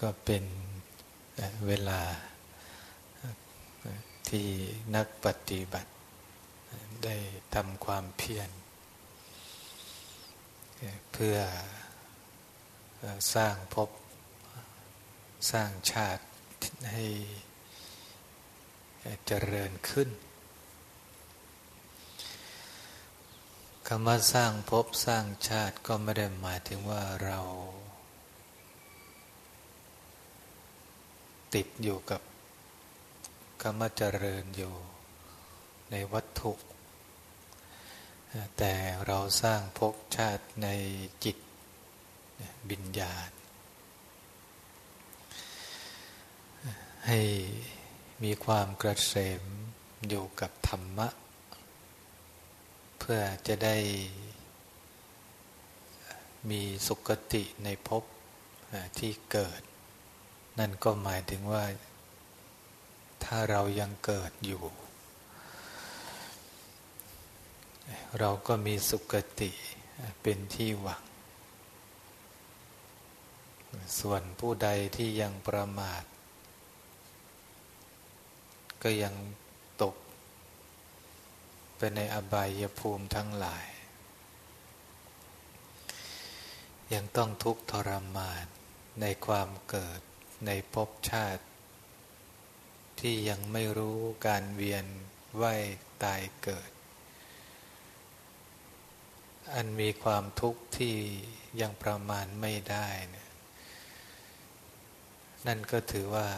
ก็เป็นเวลาที่นักปฏิบัติ ได้ทำความเพียรเพื่อสร้างภพสร้างชาติให้เอ่อเจริญขึ้นคำว่าสร้างภพสร้างชาติก็ไม่ได้หมายถึงว่าเรา ติดอยู่กับคำว่าเจริญอยู่ในวัตถุ แต่เราสร้างภพชาติในจิตบิญญาณ ให้มีความกระเสมอยู่กับธรรมะ เพื่อจะได้มีสุคติในภพที่เกิด นั่นก็หมายถึงว่า ถ้าเรายังเกิดอยู่ เราก็มีสุคติเป็นที่หวัง ส่วนผู้ใดที่ยังประมาท ก็ยังตกไปในอบายภูมิทั้งหลาย ยังต้องทุกข์ทรมานในความเกิด ในภพชาติ ที่ยังไม่รู้การเวียนว่ายตายเกิด อันมีความทุกข์ที่ยังประมาณไม่ได้เนี่ยนั่นก็ถือว่า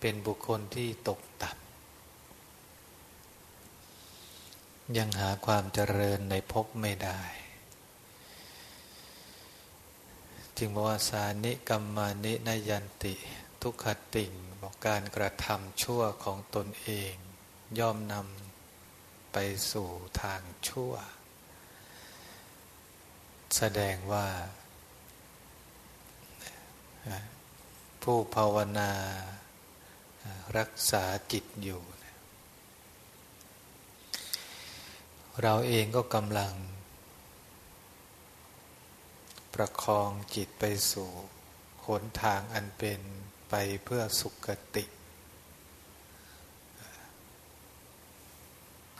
เป็นบุคคลที่ตกต่ำยังหาความเจริญในภพไม่ได้ จึงบอกว่าสานิกรรมานินยันติ ทุกขติ่งบอกการกระทำชั่วของตนเอง ย่อมนำไปสู่ทางชั่ว แสดงว่า ผู้ภาวนารักษาจิตอยู่ เราเองก็กำลัง ประคองจิตไปสู่หนทางอันเป็นไปเพื่อสุขติ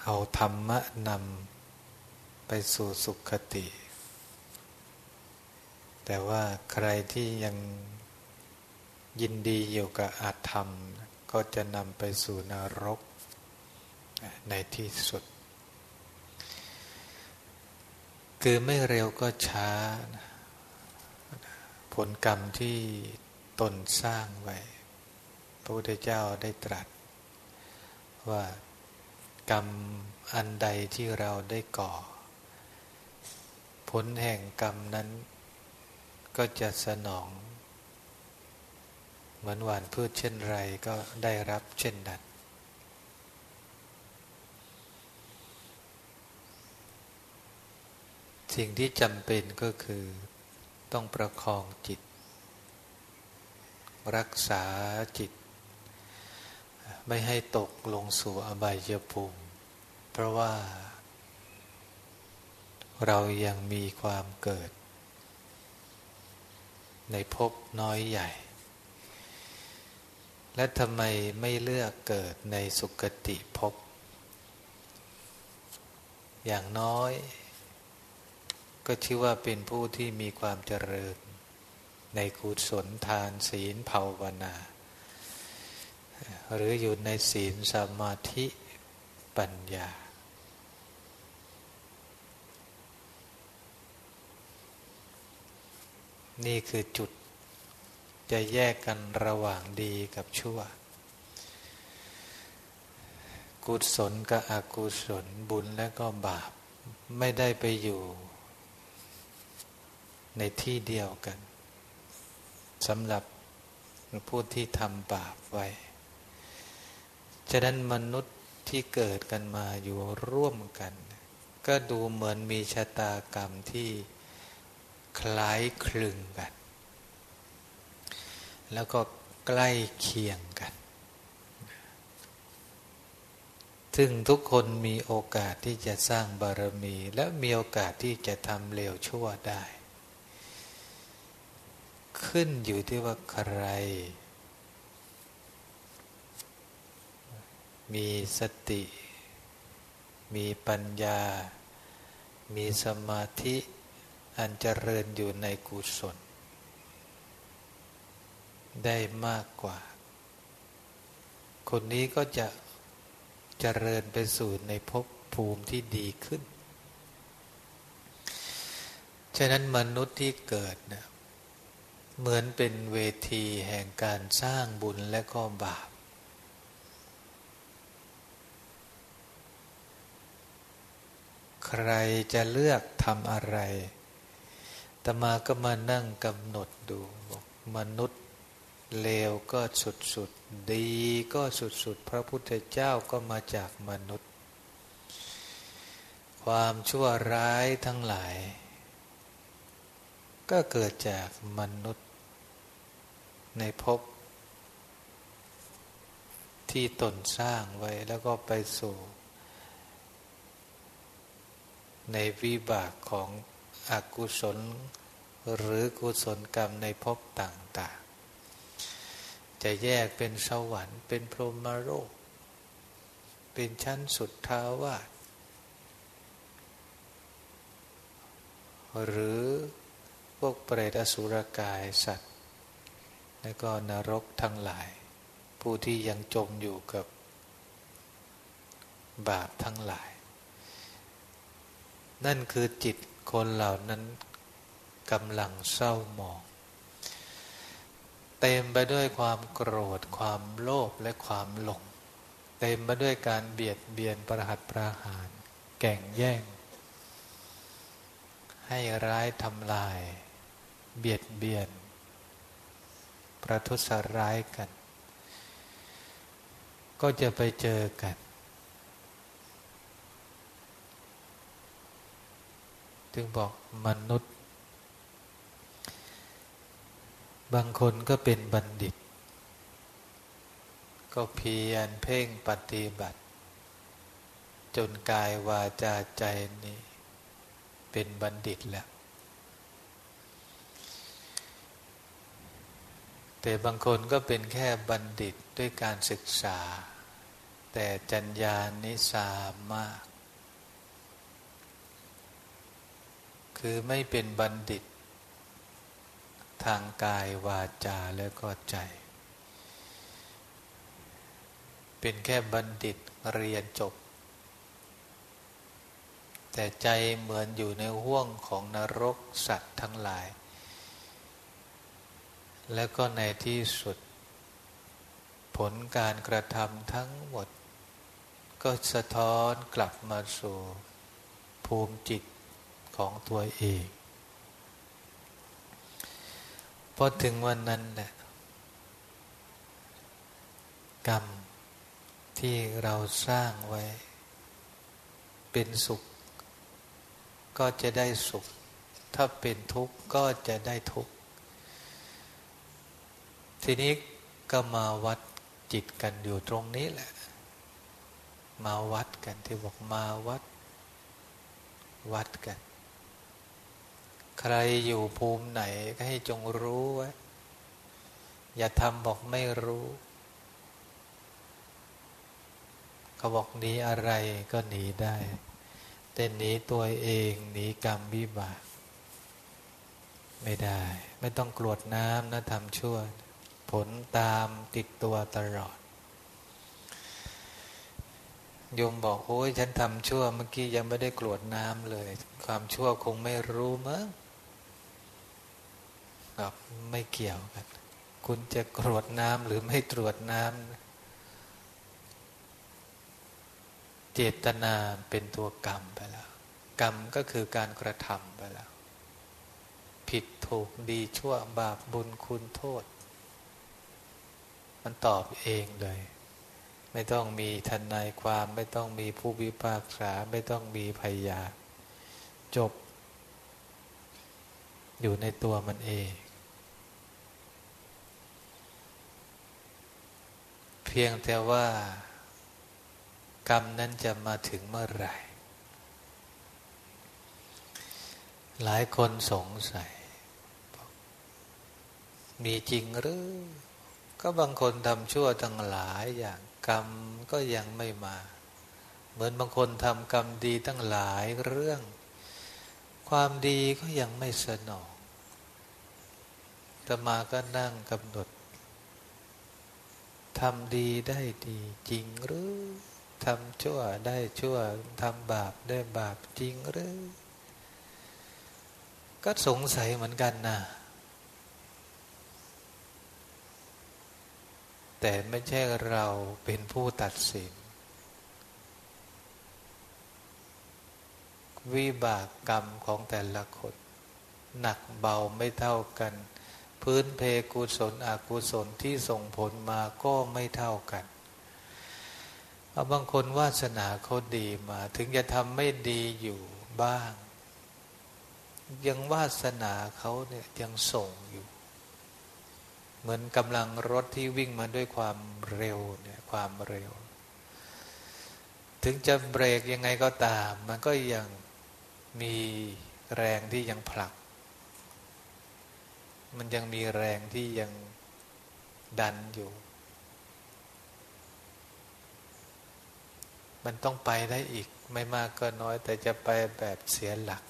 เอาธรรมะนำไปสู่สุขติ แต่ว่าใครที่ยังยินดีอยู่กับอาธรรม ก็จะนำไปสู่นรกในที่สุด คือไม่เร็วก็ช้า ผลกรรมที่ตนสร้างไว้ พระพุทธเจ้าได้ตรัส ว่ากรรมอันใดที่เราได้ก่อ ผลแห่งกรรมนั้นก็จะสนอง เหมือนหวานพืชเช่นไรก็ได้รับเช่นนั้นสิ่งที่จำเป็นก็คือ ต้องประคองจิต รักษาจิต ไม่ให้ตกลงสู่อบายภูมิ เพราะว่า เรายังมีความเกิด ในภพน้อยใหญ่ และทำไมไม่เลือกเกิดในสุคติภพอย่างน้อย ก็ชื่อว่าเป็นผู้ที่มีความเจริญ ในกุศลทานศีลภาวนา หรืออยู่ในศีลสมาธิปัญญา นี่คือจุดจะแยกกันระหว่างดีกับชั่ว กุศลกับอกุศลบุญและก็บาป ไม่ได้ไปอยู่ ในที่เดียวกันสำหรับผู้ที่ทำบาปไว้ ฉะนั้นมนุษย์ที่เกิดกันมาอยู่ร่วมกัน ก็ดูเหมือนมีชะตากรรมที่คล้ายคลึงกัน แล้วก็ใกล้เคียงกัน ซึ่งทุกคนมีโอกาสที่จะสร้างบารมี และมีโอกาสที่จะทำเลวชั่วได้ ขึ้นอยู่ที่ว่าใคร มีสติ มีปัญญา มีสมาธิอันเจริญอยู่ในกุศล ได้มากกว่า คนนี้ก็จะเจริญไปสู่ในภพภูมิที่ดีขึ้น ฉะนั้นมนุษย์ที่เกิดเนะ เหมือนเป็นเวทีแห่งการสร้างบุญและก็บาป ใครจะเลือกทำอะไรตมาก็มานั่งกำหนดดูบอกมนุษย์เลวก็สุดๆ ดีก็สุดๆ พระพุทธเจ้าก็มาจากมนุษย์ ความชั่วร้ายทั้งหลาย ก็เกิดจากมนุษย์ ในภพที่ตนสร้างไว้แล้วก็ไปสู่ ในวิบากของอกุศล หรือกุศลกรรมในภพต่าง ๆ จะแยกเป็นสวรรค์ เป็นพรหมโลกเป็นชั้นสุดท้าวาสหรือพวกเปรตอสุรกายสัตว์ และก็นรกทั้งหลาย ผู้ที่ยังจมอยู่กับบาปทั้งหลาย นั่นคือจิตคนเหล่านั้นกำลังเศร้าหมอง เต็มไปด้วยความโกรธ ความโลภและความหลง เต็มไปด้วยการเบียดเบียนประหัตประหาร แก่งแย่ง ให้ร้ายทำลาย เบียดเบียน ประทุษร้ายกัน ก็จะไปเจอกันจึงบอกมนุษย์ บางคนก็เป็นบัณฑิต ก็เพียรเพ่งปฏิบัติ จนกายวาจาใจนี้ เป็นบัณฑิตแล้ว แต่บางคนก็เป็นแค่บัณฑิตด้วยการศึกษา แต่จัญญานิสามาก คือไม่เป็นบัณฑิต ทางกายวาจาแล้วก็ใจ เป็นแค่บัณฑิตเรียนจบ แต่ใจเหมือนอยู่ในห่วงของนรกสัตว์ทั้งหลาย แล้วก็ในที่สุด ผลการกระทำทั้งหมด ก็สะท้อนกลับมาสู่ ภูมิจิตของตัวเองพอถึงวันนั้นแหละกรรมที่เราสร้างไว้ เป็นสุข ก็จะได้สุข ถ้าเป็นทุกข์ก็จะได้ทุกข์ ทีนี้ก็มาวัดจิตกันอยู่ตรงนี้แหละ มาวัดกันที่บอกมาวัด วัดกัน ใครอยู่ภูมิไหนก็ให้จงรู้ไว้อย่าทำบอกไม่รู้เขาบอกหนีอะไรก็หนีได้ แต่หนีตัวเองหนีกรรมวิบาก ไม่ได้ ไม่ต้องกรวดน้ำนะทำชั่ว ผลตามติดตัวตลอด โยมบอกโอ้ยฉันทำชั่วเมื่อกี้ยังไม่ได้กรวดน้ำเลย ความชั่วคงไม่รู้มั้งครับไม่เกี่ยวกัน คุณจะกรวดน้ำหรือไม่ตรวจน้ำเจตนาเป็นตัวกรรมไปแล้ว กรรมก็คือการกระทำไปแล้ว ผิดถูกดีชั่วบาปบุญคุณโทษ มันตอบเองเลย ไม่ต้องมีทนายความไม่ต้องมีผู้วิพากษาไม่ต้องมีพยา จบ อยู่ในตัวมันเอง เพียงแต่ว่า กรรมนั้นจะมาถึงเมื่อไหร่ หลายคนสงสัย มีจริงหรือ ก็บางคนทำชั่วทั้งหลายอย่างกรรมก็ยังไม่มา เหมือนบางคนทำกรรมดีตั้งหลายเรื่อง ความดีก็ยังไม่สนองตมาก็นั่งกำหนดทำดีได้ดีจริงหรือทำชั่วได้ชั่วทำบาปได้บาปจริงหรือ ก็สงสัยเหมือนกันนะ แต่ไม่ใช่เราเป็นผู้ตัดสิน วิบากกรรมของแต่ละคน หนักเบาไม่เท่ากัน พื้นเพกุศลอกุศลที่ส่งผลมาก็ไม่เท่ากันเอาบางคนวาสนาเขาดีมา ถึงจะทำไม่ดีอยู่บ้าง ยังวาสนาเขาเนี่ยยังส่งอยู่ เหมือนกำลังรถที่วิ่งมาด้วยความเร็วเนี่ยความเร็ว ถึงจะเบรกยังไงก็ตาม มันก็ยังมีแรงที่ยังผลัก มันยังมีแรงที่ยังดันอยู่ มันต้องไปได้อีกไม่มากก็น้อย แต่จะไปแบบเสียหลัก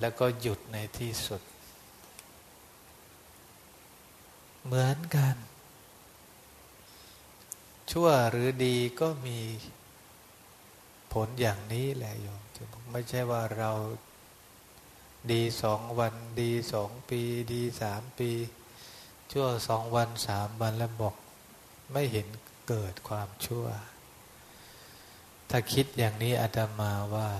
แล้วก็หยุดในที่สุด เหมือนกัน ชั่วหรือดีก็มีผลอย่างนี้แหละโยมไม่ใช่ว่าเราดีสองวันดีสองปี ดีสามปี ชั่วสองวันสามวันแล้วบอกไม่เห็นเกิดความชั่ว ถ้าคิดอย่างนี้อาตมาว่า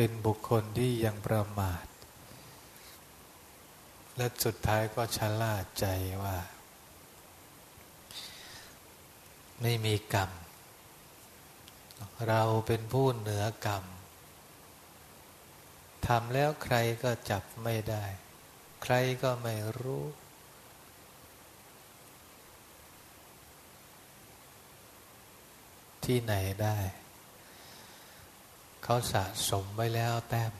เป็นบุคคลที่ยังประมาท และสุดท้ายก็ชะล่าใจว่า ไม่มีกรรม เราเป็นผู้เหนือกรรมทำแล้วใครก็จับไม่ได้ ใครก็ไม่รู้ ที่ไหนได้ เขาสะสมไว้แล้วแต้ม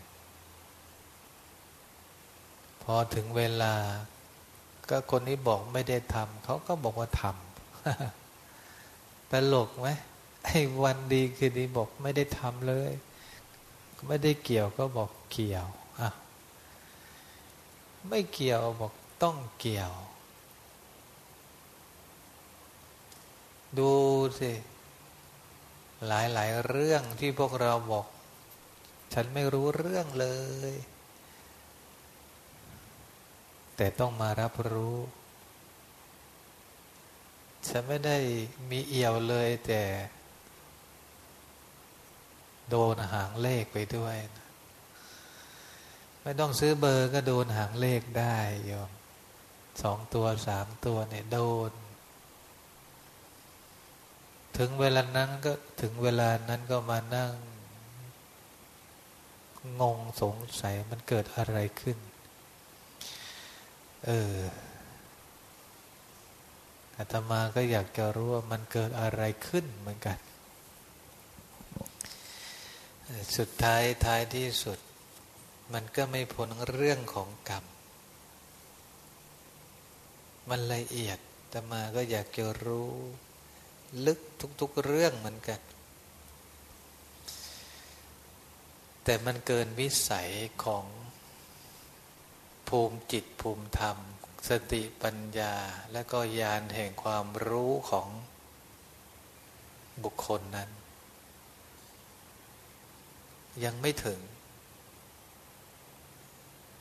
พอถึงเวลา ก็คนนี้บอกไม่ได้ทำเขาก็บอกว่าทำตลกไหมไอ้วันดีคือดีบอกไม่ได้ทำเลย ไม่ได้เกี่ยวก็บอกเกี่ยวอะไม่เกี่ยวบอกต้องเกี่ยว ดูสิหลายหลายเรื่องที่พวกเราบอก ฉันไม่รู้เรื่องเลย แต่ต้องมารับรู้ ฉันไม่ได้มีเอี่ยวเลยแต่ โดนหางเลขไปด้วยนะไม่ต้องซื้อเบอร์ก็โดนหางเลขได้โยมสองตัวสามตัวเนี่ยโดน ถึงเวลานั้นก็ถึงเวลานั้นก็มานั่ง งงสงสัยมันเกิดอะไรขึ้น เอออาตมาก็อยากจะรู้ว่ามันเกิดอะไรขึ้นเหมือนกัน สุดท้ายท้ายที่สุด มันก็ไม่พ้นเรื่องของกรรม มันละเอียดแต่มาก็อยากจะรู้ ลึกทุกๆเรื่องเหมือนกัน แต่มันเกินวิสัยของภูมิจิตภูมิธรรม สติปัญญาและก็ญาณแห่งความรู้ของบุคคลนั้น ยังไม่ถึง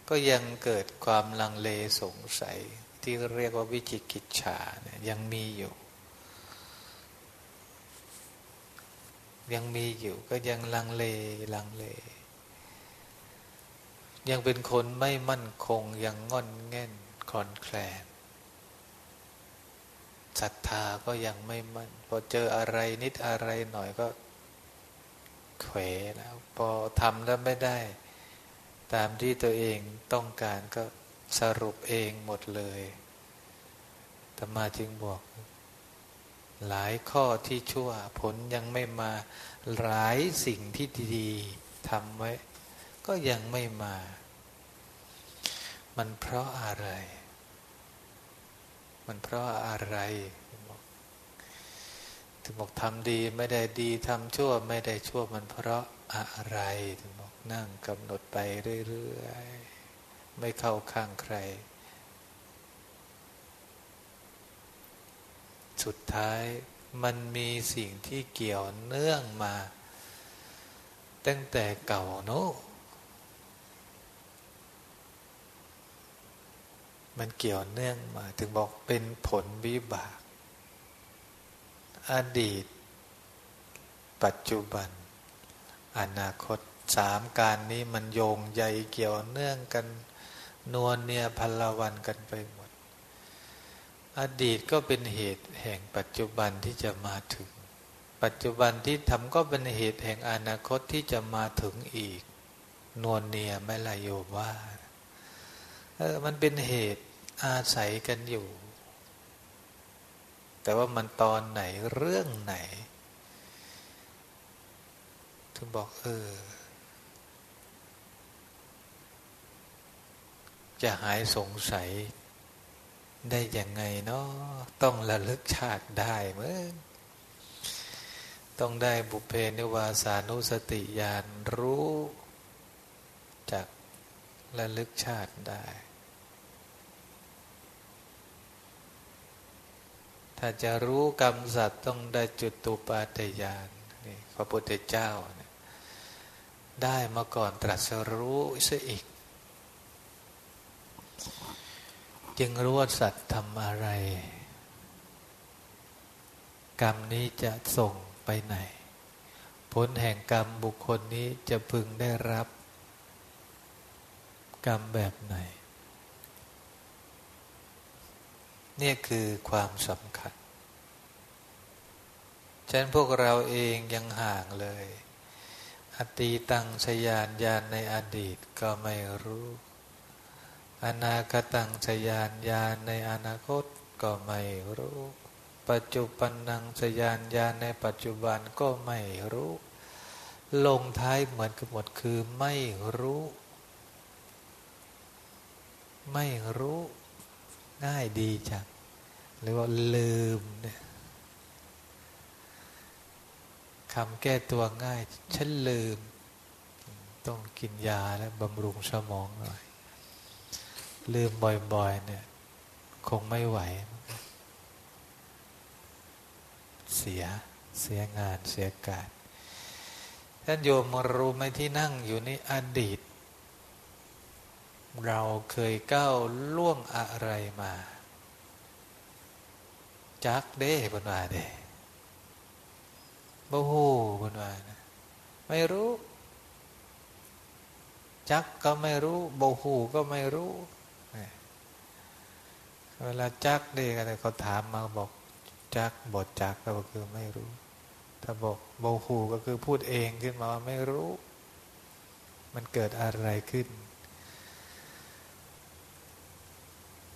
ก็ยังเกิดความลังเลสงสัยที่เรียกว่าวิจิกิจฉาเนี่ยยังมีอยู่ ยังมีอยู่ก็ยังลังเลลังเล ยังเป็นคนไม่มั่นคงยังงอนแง่นคลอนแคลนศรัทธาก็ยังไม่มั่น พอเจออะไรนิดอะไรหน่อยก็เขวแล้ว พอทำแล้วไม่ได้ ตามที่ตัวเองต้องการก็สรุปเองหมดเลยธรรมาจึงบอก หลายข้อที่ชั่วผลยังไม่มา หลายสิ่งที่ดีทำไว้ ก็ยังไม่มา มันเพราะอะไร มันเพราะอะไรถึงบอกทำดีไม่ได้ดีทำชั่วไม่ได้ชั่วมันเพราะอะไรถึงบอกนั่งกำหนดไปเรื่อยๆไม่เข้าข้างใคร สุดท้ายมันมีสิ่งที่เกี่ยวเนื่องมา ตั้งแต่เก่าโน้ มันเกี่ยวเนื่องมา ถึงบอกเป็นผลวิบาก อดีต ปัจจุบัน อนาคตสามการนี้มันโยงใยเกี่ยวเนื่องกันนวลเนียพลวันกันไปหมด อดีตก็เป็นเหตุแห่งปัจจุบันที่จะมาถึง ปัจจุบันที่ทำก็เป็นเหตุแห่งอนาคตที่จะมาถึงอีก นวลเนียไม่ละโยว่าเออมันเป็นเหตุ อาศัยกันอยู่ แต่ว่ามันตอนไหนเรื่องไหน ถึงบอกเออ จะหายสงสัยได้ยังไงเนาะต้องระลึกชาติได้เมื่อต้องได้บุเพนิวาสานุสติญาณรู้จากระลึกชาติได้ ถ้าจะรู้กรรมสัตว์ต้องได้จุดตุปาตยานนี่พระพุทธเจ้า ได้มาก่อนตรัสรู้ซะอีก จึงรู้ว่าสัตว์ทำอะไร กรรมนี้จะส่งไปไหน ผลแห่งกรรมบุคคลนี้จะพึงได้รับ กรรมแบบไหน นี่คือความสำคัญ ฉะนั้นพวกเราเองยังห่างเลย อตีตังชยานยานในอดีตก็ไม่รู้ อนาคตังชยานยานในอนาคตก็ไม่รู้ ปัจจุบันนังชยานยานในปัจจุบันก็ไม่รู้ ลงท้ายเหมือนกันหมดคือไม่รู้ ไม่รู้ ง่ายดีจังหรือว่าลืมเนี่ยคำแก้ตัวง่าย ฉันลืม ต้องกินยาแล้วบำรุงสมองหน่อย ลืมบ่อยๆเนี่ย คงไม่ไหว เสียเสียงานเสียการท่านโยมรู้ไหมที่นั่งอยู่นี่อดีต เราเคยก้าวล่วงอะไรมา จักเด้บนว่าเด้บ่ฮู้บนว่านะไม่รู้ จักก็ไม่รู้บ่ฮู้ก็ไม่รู้ เวลาจักเด้กันเขาถามมาบอก จักบทจักก็คือไม่รู้ถ้าบอกโบหูก็คือพูดเองขึ้นมาว่าไม่รู้ มันเกิดอะไรขึ้น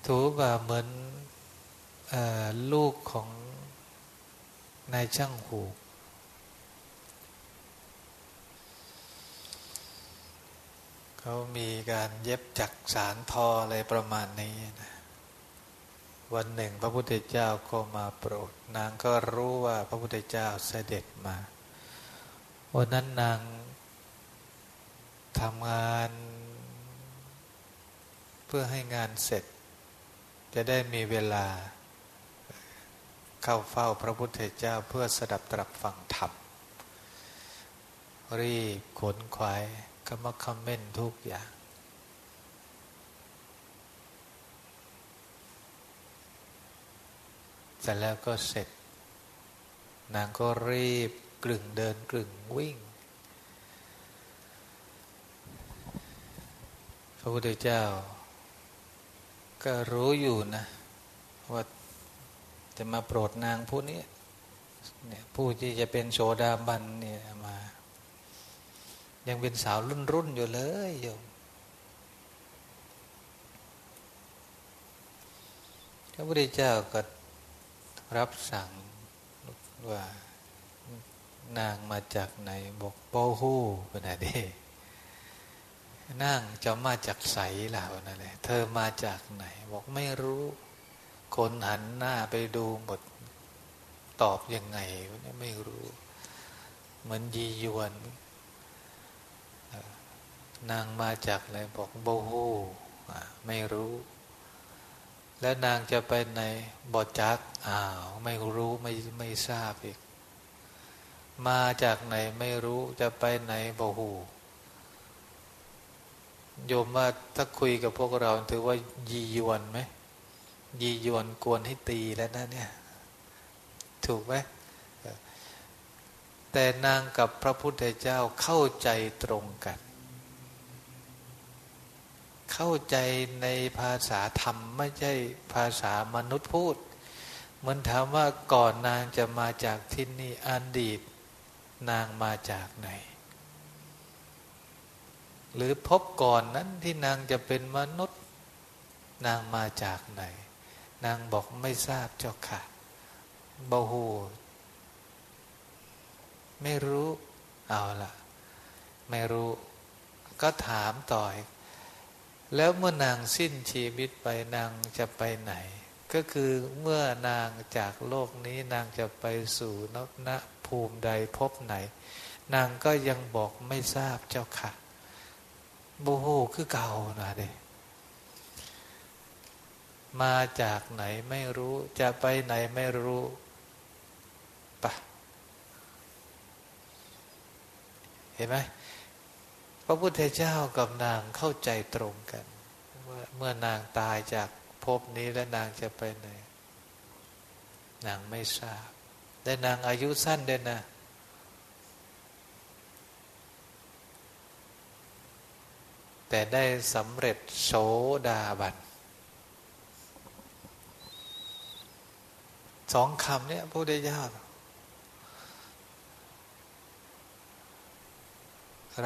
ถูว่าเหมือนอลูกของนายช่างหูเขามีการเย็บจักสารทออะไรประมาณนี้นะวันหนึ่งพระพุทธเจ้าก็มาโปรด นางก็รู้ว่าพระพุทธเจ้าเสด็จมา วันนั้นนางทำงาน เพื่อให้งานเสร็จ จะได้มีเวลาเข้าเฝ้าพระพุทธเจ้าเพื่อสดับตรับฟังธรรม รีบขนขวายก็มาคอมเมนต์ทุกอย่างเสร็จแล้วก็เสร็จ นางก็รีบกลึงเดินกลึงวิ่ง พระพุทธเจ้า ก็รู้อยู่นะ ว่าจะมาโปรดนางผู้นี้เนี่ยผู้ที่จะเป็นโสดาบันเนี่ยมา ยังเป็นสาวรุ่นรุ่นอยู่เลยโยมพระพุทธเจ้าก็รับสั่งว่านางมาจากไหนบอกโบฮู้เป็นอะไร นั่งจะมาจากใสล่ะนั่นแหละเธอมาจากไหน บอกไม่รู้ คนหันหน้าไปดูหมดตอบยังไงเนี่ยไม่รู้ เหมือนยียวนนางมาจากไหนบอกโบฮูไม่รู้ แล้วนางจะไปในบอจักอ้าวไม่รู้ไม่ไม่ทราบอีก มาจากไหนไม่รู้จะไปไหนบอหู โยมว่าถ้าคุยกับพวกเรา ถือว่ายียวนไหมยียวนกวนให้ตีแล้วนะเนี่ย ถูกไหมแต่นางกับพระพุทธเจ้าเข้าใจตรงกัน เข้าใจในภาษาธรรมไม่ใช่ภาษามนุษย์พูดมันถามว่าก่อนนางจะมาจากที่นี่อดีต นางมาจากไหน หรือพบก่อนนั้นที่นางจะเป็นมนุษย์ นางมาจากไหน นางบอกไม่ทราบเจ้าค่ะบาหูไม่รู้เอาละไม่รู้ ก็ถามต่อยแล้วเมื่อนางสิ้นชีวิตไปนางจะไปไหน ก็คือเมื่อนางจากโลกนี้นางจะไปสู่นณภูมิใดพบไหน นางก็ยังบอกไม่ทราบเจ้าค่ะ บโหคือเก่านะเด้มาจากไหนไม่รู้จะไปไหนไม่รู้ปะเห็นไหมพระพุทธเจ้ากับนางเข้าใจตรงกันว่าเมื่อนางตายจากภพนี้แล้วนางจะไปไหน นางไม่ทราบ แต่นางอายุสั้นเด่นนะ แต่ได้สำเร็จโสดาบันสองคำเนี่ยพระพุทธเจ้า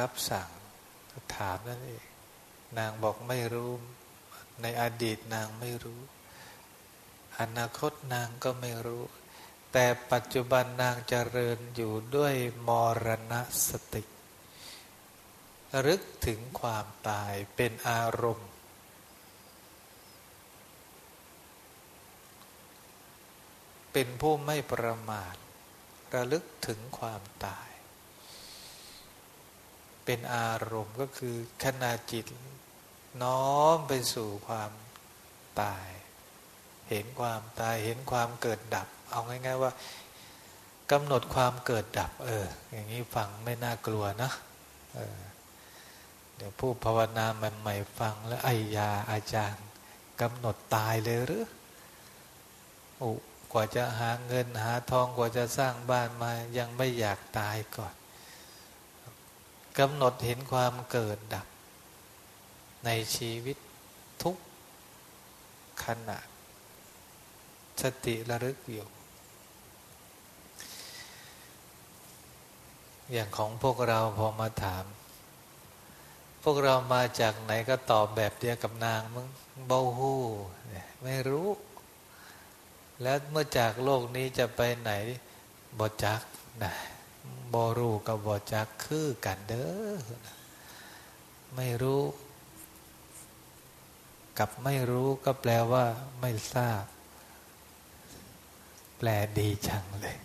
รับสั่งถามนั่นเอง นางบอกไม่รู้ ในอดีตนางไม่รู้ อนาคตนางก็ไม่รู้ แต่ปัจจุบันนางเจริญอยู่ด้วยมรณสติ รึกถึงความตายเป็นอารมณ์ เป็นผู้ไม่ประมาท ระลึกถึงความตาย เป็นอารมณ์ก็คือขณะจิต น้อมไปสู่ความตาย เห็นความตายเห็นความเกิดดับ เอาง่ายๆว่ากำหนดความเกิดดับ เออ อย่างนี้ฟังไม่น่ากลัวนะเออ เดี๋ยวผู้ภาวนาใหม่ๆฟังแล้วไอยาอาจารย์กำหนดตายเลยหรือโอ้กว่าจะหาเงินหาทองกว่าจะสร้างบ้านมายังไม่อยากตายก่อนกำหนดเห็นความเกิดดับ ในชีวิตทุกขณะสติระลึกอยู่อย่างของพวกเราพอมาถาม วกเรามาจากไหนก็ตอบแบบเดียวกับนางมึงเบาหูไม่รู้ แล้วเมื่อจากโลกนี้จะไปไหนบอจักนะบรู้กับบอจักคือกันเด้อไม่รู้ กับไม่รู้ก็แปลว่า ไม่ทราบ แปลดีจังเลย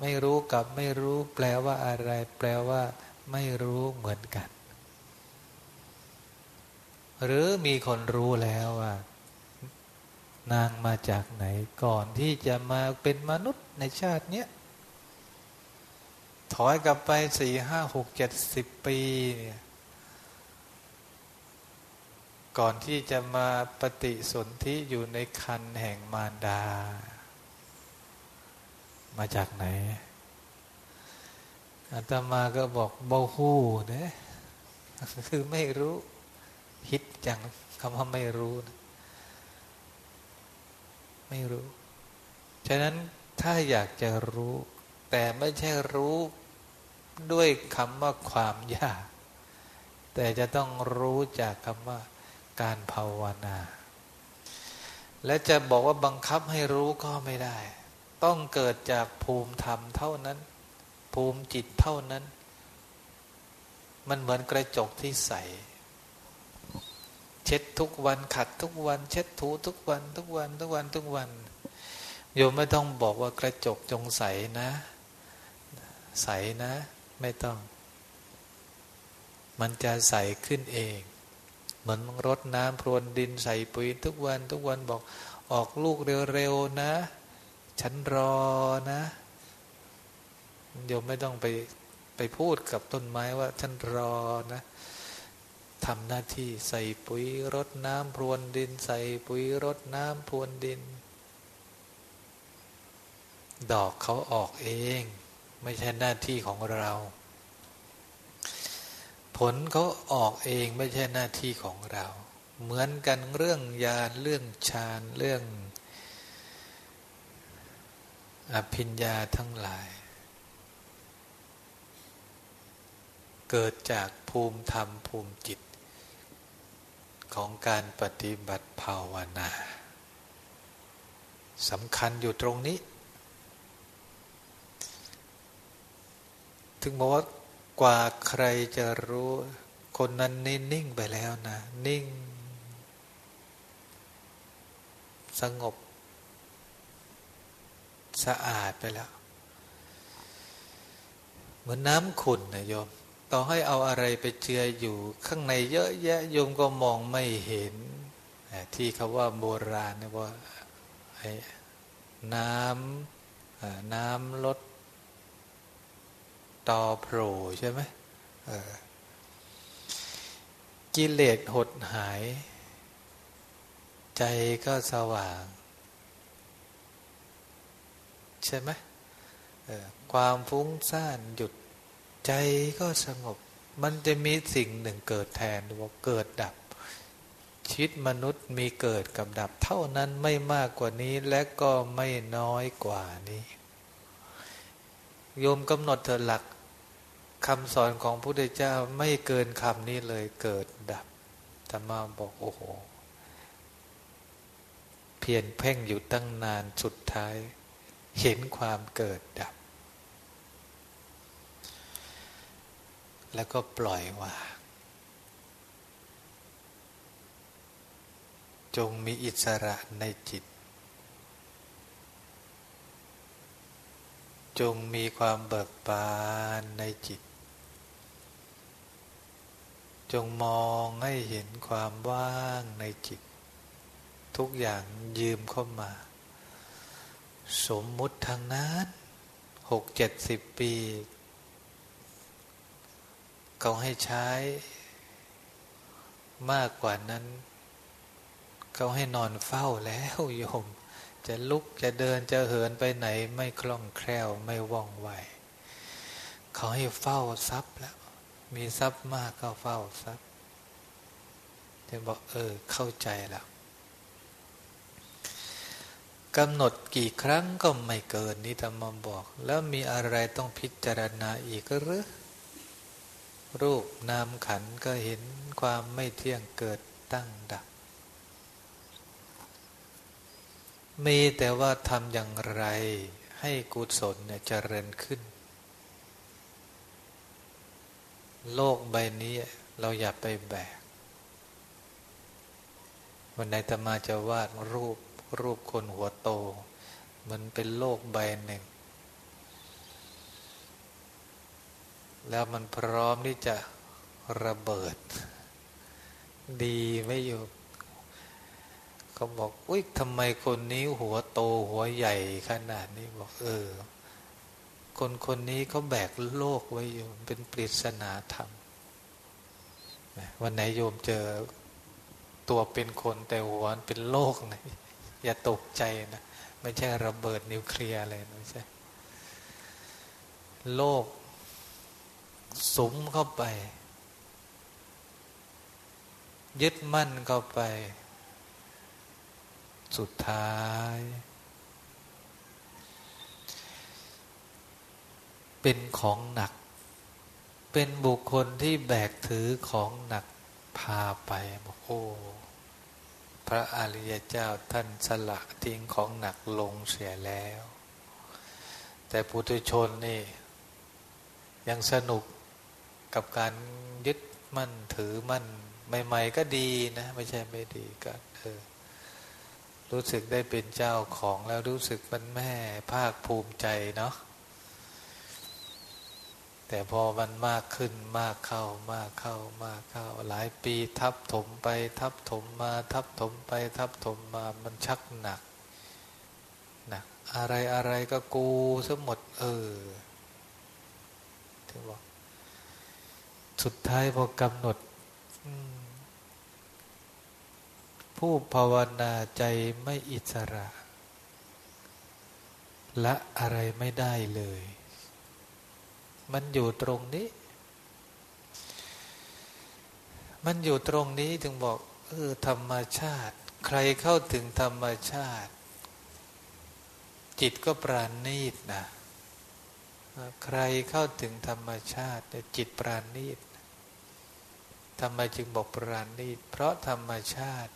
ไม่รู้กับไม่รู้ แปลว่าอะไร แปลว่า ไม่รู้เหมือนกัน หรือมีคนรู้แล้วว่า นางมาจากไหนก่อนที่จะมาเป็นมนุษย์ในชาติเนี้ยถอยกลับไปสี่ห้าหกเจ็ดสิบปีเนี่ยก่อนที่จะมาปฏิสนธิอยู่ในคันแห่งมารดา มาจากไหน อาตมาก็บอกเบาหูเนี่ยคือไม่รู้ฮิตจังคำว่าไม่รู้นะไม่รู้ ฉะนั้นถ้าอยากจะรู้ แต่ไม่ใช่รู้ด้วยคำว่าความยาก แต่จะต้องรู้จากคำว่าการภาวนา และจะบอกว่าบังคับให้รู้ก็ไม่ได้ ต้องเกิดจากภูมิธรรมเท่านั้น ภูมิจิตเท่านั้น มันเหมือนกระจกที่ใส เช็ดทุกวันขัดทุกวัน เช็ดถูทุกวัน ทุกวัน ทุกวันทุกวันโยมไม่ต้องบอกว่ากระจกจงใสนะ ใสนะ ไม่ต้อง มันจะใสขึ้นเอง เหมือนรดน้ำพรวนดินใส่ปุ๋ยทุกวันทุกวันบอกออกลูกเร็วๆนะ ฉันรอนะ โยมไม่ต้องไปไปพูดกับต้นไม้ว่าฉันรอนะทำหน้าที่ใส่ปุ๋ยรดน้ำพรวนดิน ใส่ปุ๋ยรดน้ำพรวนดิน ดอกเขาออกเอง ไม่ใช่หน้าที่ของเรา ผลเขาออกเองไม่ใช่หน้าที่ของเรา เหมือนกันเรื่องญาณเรื่องฌานเรื่อง อภิญญาทั้งหลาย เกิดจากภูมิธรรมภูมิจิต ของการปฏิบัติภาวนาสำคัญอยู่ตรงนี้ ถึงบอกว่ากว่าใครจะรู้คนนั้นนี่นิ่งไปแล้วนะ นิ่ง สงบ สะอาดไปแล้ว เหมือนน้ำขุ่นนะโยม ต่อให้เอาอะไรไปเจืออยู่ ข้างในเยอะแยะโยมก็มองไม่เห็น ที่เขาว่าโบราณเนี่ยว่าน้ำน้ำลดตอโผล่ใช่ไหมกิเลสหดหาย ใจก็สว่าง ใช่ไหมความฟุ้งซ่านหยุด ใจก็สงบ มันจะมีสิ่งหนึ่งเกิดแทนว่าเกิดดับ ชีวิตมนุษย์มีเกิดกับดับ เท่านั้นไม่มากกว่านี้และก็ไม่น้อยกว่านี้ โยมกำหนดเธอหลักคำสอนของพระพุทธเจ้าไม่เกินคำนี้เลยเกิดดับธรรมาบอกโอ้โห เพียรเพ่งอยู่ตั้งนานสุดท้าย เห็นความเกิดดับ แล้วก็ปล่อยวาง จงมีอิสระในจิต จงมีความเบิกบานในจิต จงมองให้เห็นความว่างในจิต ทุกอย่างยืมเข้ามา สมมุติทางนั้นหกเจ็ดสิบปี เขาให้ใช้มากกว่านั้น เขาให้นอนเฝ้าแล้วโยม จะลุกจะเดินจะเหินไปไหน ไม่คล่องแคล่วไม่ว่องไวเขาให้เฝ้าทรัพย์แล้ว มีทรัพย์มากก็เฝ้าทรัพย์จะบอกเออเข้าใจแล้วกำหนดกี่ครั้งก็ไม่เกินนี่ธรรมบอก แล้วมีอะไรต้องพิจารณาอีกหรือ รูปนามขันก็เห็นความไม่เที่ยงเกิดตั้งดับ มีแต่ว่าทำอย่างไรให้กุศลเนี่ยเจริญขึ้น โลกใบนี้เราอย่าไปแบก วันไหนตมาจะวาดรูปรูปคนหัวโต มันเป็นโลกใบหนึ่ง แล้วมันพร้อมที่จะระเบิด ดีไม่อยู่เขาบอกอุ้ยทำไมคนนี้หัวโตหัวใหญ่ขนาดนี้บอกเออ คนคนนี้เขาแบกโลกไว้อยู่เป็นปริศนาธรรมวันไหนโยมเจอตัวเป็นคนแต่หัวเป็นโลกนะอย่าตกใจนะ ไม่ใช่ระเบิดนิวเคลียร์อะไรไม่ใช่ โลก สมเข้าไป ยึดมั่นเข้าไป สุดท้าย เป็นของหนัก เป็นบุคคลที่แบกถือของหนักพาไปบอกโอ้พระอริยเจ้าท่านสละทิ้งของหนักลงเสียแล้ว แต่ปุถุชนนี่ ยังสนุก กับการยึดมั่นถือมั่นใหม่ๆก็ดีนะ ไม่ใช่ไม่ดีก็เออรู้สึกได้เป็นเจ้าของแล้วรู้สึกมันแม่ภาคภูมิใจเนาะแต่พอมันมากขึ้นมากเข้ามากเข้ามากเข้า หลายปีทับถมไป ทับถมมา ทับถมไป ทับถมมามันชักหนักหนัก อะไรอะไรก็กูซะหมด เออถึงบอก สุดท้ายพอกำหนด ผู้ภาวนาใจไม่อิสระ และอะไรไม่ได้เลย มันอยู่ตรงนี้ มันอยู่ตรงนี้ถึงบอกเออธรรมชาติ ใครเข้าถึงธรรมชาติ จิตก็ปราณีตนะใครเข้าถึงธรรมชาติจิตปราณีต ทำไมจึงบอกปราณีตเพราะธรรมชาติ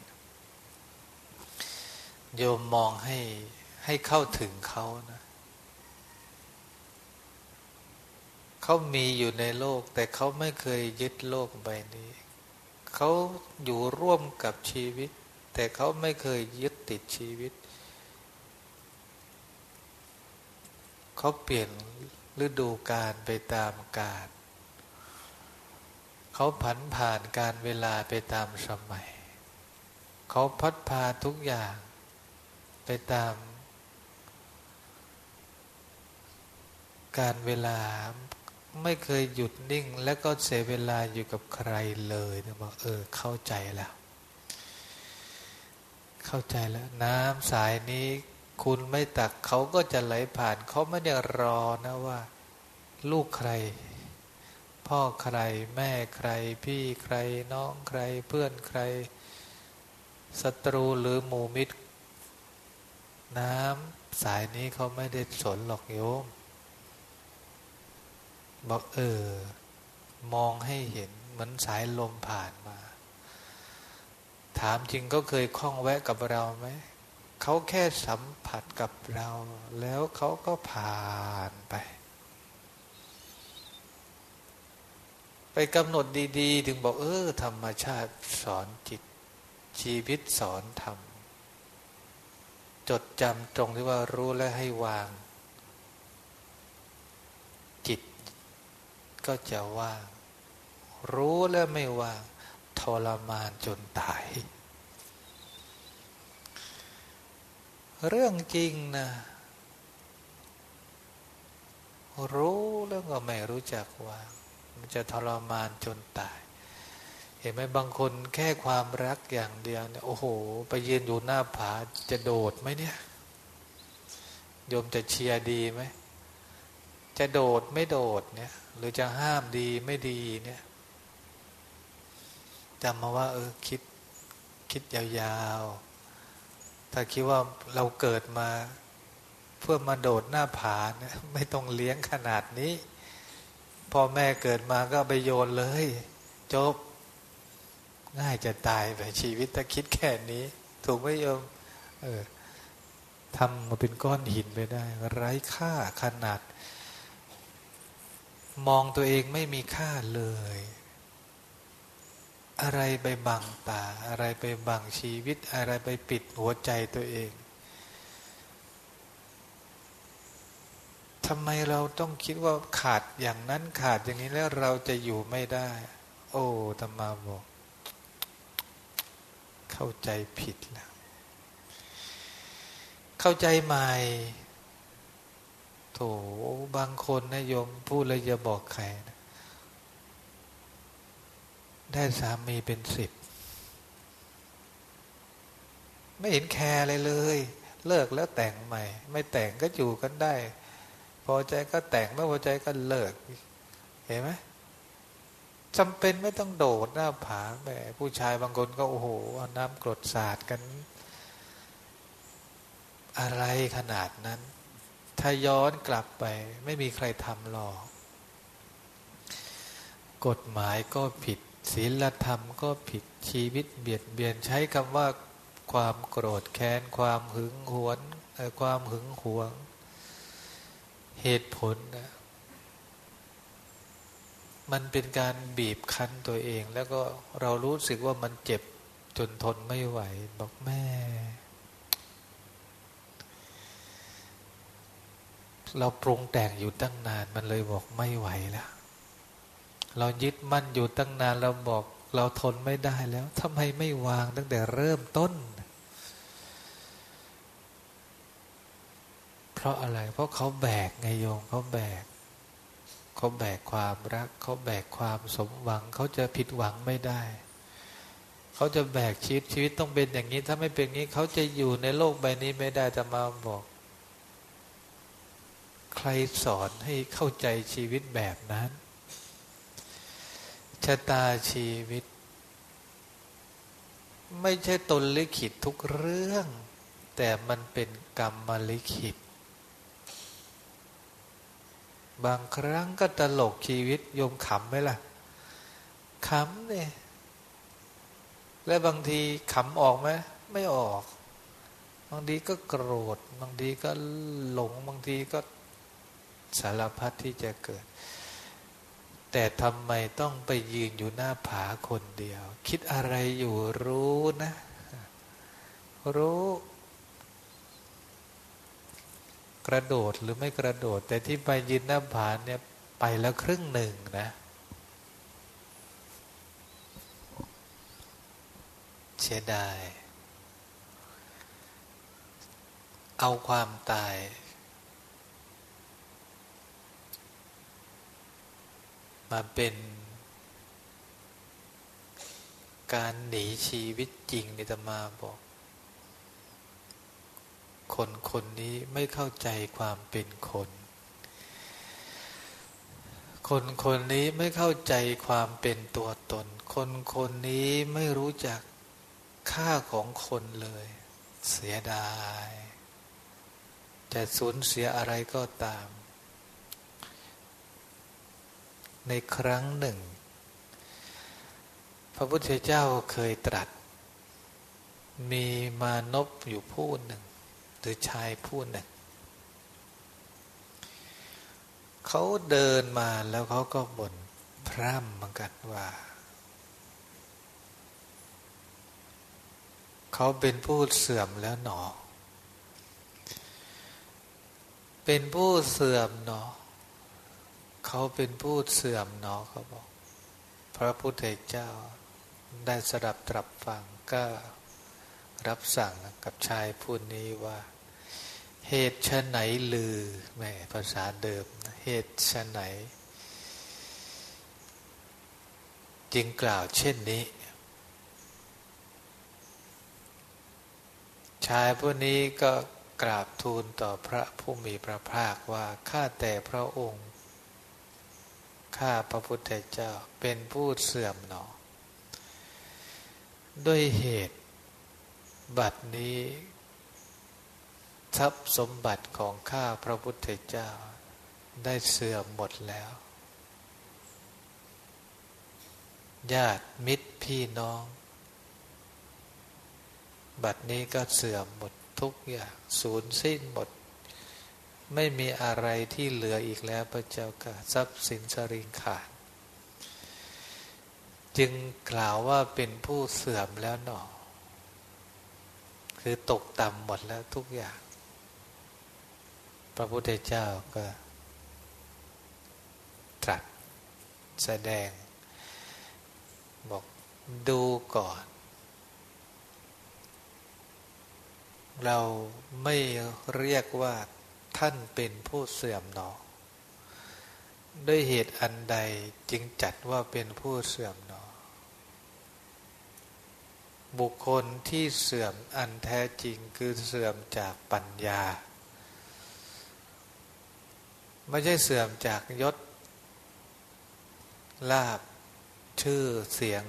โยมมองให้ให้เข้าถึงเขานะเขามีอยู่ในโลก แต่เขาไม่เคยยึดโลกใบนี้ เขาอยู่ร่วมกับชีวิต แต่เขาไม่เคยยึดติดชีวิต เขาเปลี่ยนฤดูกาลไปตามกาล เขาผันผ่านการเวลาไปตามสมัย เขาพัดพาทุกอย่างไปตาม การเวลาไม่เคยหยุดนิ่ง แล้วก็เสียเวลาอยู่กับใครเลยนะบอกเออเข้าใจแล้ว เข้าใจแล้วน้ำสายนี้คุณไม่ตักเขาก็จะไหลผ่าน เขาไม่ได้รอนะว่า ลูกใคร พ่อใครแม่ใคร พี่ใครน้องใครเพื่อนใครศัตรูหรือหมู่มิตร น้ำสายนี้เขาไม่ได้สนหรอกโยม บอกเออ มองให้เห็นเหมือนสายลมผ่านมา ถามจริงก็เคยคล้องแวะกับเราไหมเขาแค่สัมผัสกับเรา แล้วเขาก็ผ่านไป ไปกำหนดดีๆ ถึงบอกเออธรรมชาติสอนจิต ชีวิตสอนธรรม จดจำตรงที่ว่ารู้และให้วาง จิตก็จะว่าง รู้แล้วไม่ว่างทรมานจนตาย เรื่องจริงนะรู้แล้วก็ไม่รู้จักวาง จะทรมานจนตาย เห็นไหมบางคนแค่ความรักอย่างเดียวเนี่ยโอ้โห ไปยืนอยู่หน้าผาจะโดดไหมเนี่ยโยมจะเชียร์ดีไหม จะโดดไม่โดดเนี่ย หรือจะห้ามดีไม่ดีเนี่ยจำมาว่า เออคิดคิดยาวๆ ถ้าคิดว่าเราเกิดมา เพื่อมาโดดหน้าผาเนี่ยไม่ต้องเลี้ยงขนาดนี้ พ่อแม่เกิดมาก็ไปโยนเลย จบ ง่ายจะตายไปชีวิตถ้าคิดแค่นี้ ถูกไหมโยมเออทำมาเป็นก้อนหินไปได้ ไร้ค่าขนาด มองตัวเองไม่มีค่าเลย อะไรไปบังตา อะไรไปบังชีวิต อะไรไปปิดหัวใจตัวเอง ทำไมเราต้องคิดว่าขาดอย่างนั้นขาดอย่างนี้แล้วเราจะอยู่ไม่ได้ โอ้ธรรมาบอก เข้าใจผิดแล้ว เข้าใจใหม่ โถบางคนนะโยมพูดเลยอย่าบอกใครนะได้สามีเป็นสิบ ไม่เห็นแคร์อะไรเลย เลิกแล้วแต่งใหม่ ไม่แต่งก็อยู่กันได้ พอใจก็แต่งไม่พอใจก็เลิก เห็นไหมจำเป็นไม่ต้องโดดหน้าผาแม่ผู้ชายบางคนก็โอ้โหเอาน้ำกรดสาดกัน อะไรขนาดนั้น ถ้าย้อนกลับไป ไม่มีใครทำหรอก กฎหมายก็ผิดศีลธรรมก็ผิดชีวิตเบียดเบียนใช้คำว่าความโกรธแค้น ความหึงหวงความหึงหวง เหตุผลนะมันเป็นการบีบคั้นตัวเอง แล้วก็เรารู้สึกว่ามันเจ็บจนทนไม่ไหว บอกแม่ เราปรุงแต่งอยู่ตั้งนานมันเลยบอกไม่ไหวแล้ว เรายึดมั่นอยู่ตั้งนานเราบอก เราทนไม่ได้แล้วทำไมไม่วางตั้งแต่เริ่มต้นเราะอะไร เพราะเขาแบกไงโยมเขาแบกเขาแบกความรัก เขาแบกความสมหวัง เขาจะผิดหวังไม่ได้ เขาจะแบกชีวิตชีวิตต้องเป็นอย่างนี้ ถ้าไม่เป็นงนี้เขาจะอยู่ในโลกใบนี้ไม่ได้จะมาบอก ใครสอนให้เข้าใจชีวิตแบบนั้นชะตาชีวิต ไม่ใช่ตนลิขิตทุกเรื่อง แต่มันเป็นกรรมลิขิต บางครั้งก็ตลกชีวิตโยมขำไหมล่ะขำเนี่ยและบางทีขำออกไหมไม่ออก บางทีก็โกรธ บางทีก็หลง บางทีก็สารพัดที่จะเกิด แต่ทำไมต้องไปยืนอยู่หน้าผาคนเดียว คิดอะไรอยู่รู้นะ รู้ กระโดดหรือไม่กระโดด แต่ที่ไปยืนหน้าผาเนี่ยไปแล้วครึ่งหนึ่งนะ เสียดาย เอาความตาย มาเป็นการหนีชีวิตจริงในตมาบอก คนคนนี้ไม่เข้าใจความเป็นคน คนคนนี้ไม่เข้าใจความเป็นตัวตน คนคนนี้ไม่รู้จักค่าของคนเลย เสียดายจะสูญเสียอะไรก็ตาม ในครั้งหนึ่ง พระพุทธเจ้าเคยตรัส มีมานพอยู่ผู้หนึ่ง หรือชายผู้หนึ่งเขาเดินมาแล้วเขาก็บ่นพร่ำเหมือนกันว่าเขาเป็นผู้เสื่อมแล้วหนอ เป็นผู้เสื่อมหนอ เขาเป็นผู้เสื่อมเนาะเขาบอก พระพุทธเจ้าได้สดับตรับฟังก็รับสั่งกับชายผู้นี้ว่า เหตุชะไหนลือแม่ภาษาเดิม เหตุชะไหน จึงกล่าวเช่นนี้ ชายผู้นี้ก็กราบทูลต่อพระผู้มีพระภาคว่าข้าแต่พระองค์ข้าพระพุทธเจ้าเป็นผู้เสื่อมหนอ ด้วยเหตุ บัดนี้ ทรัพย์สมบัติของข้าพระพุทธเจ้า ได้เสื่อมหมดแล้ว ญาติมิตรพี่น้อง บัดนี้ก็เสื่อมหมดทุกอย่างสูญสิ้นหมด ไม่มีอะไรที่เหลืออีกแล้วพระเจ้าค่ะทรัพย์สินสริงขาด จึงกล่าวว่าเป็นผู้เสื่อมแล้วหนอคือตกต่ำหมดแล้วทุกอย่าง พระพุทธเจ้าก็ตรัสแสดง บอกดูก่อน เราไม่เรียกว่าท่านเป็นผู้เสื่อมหนอ ด้วยเหตุอันใดจึงจัดว่าเป็นผู้เสื่อมหนอ บุคคลที่เสื่อมอันแท้จริงคือเสื่อมจากปัญญา ไม่ใช่เสื่อมจากยศลาบชื่อเสียง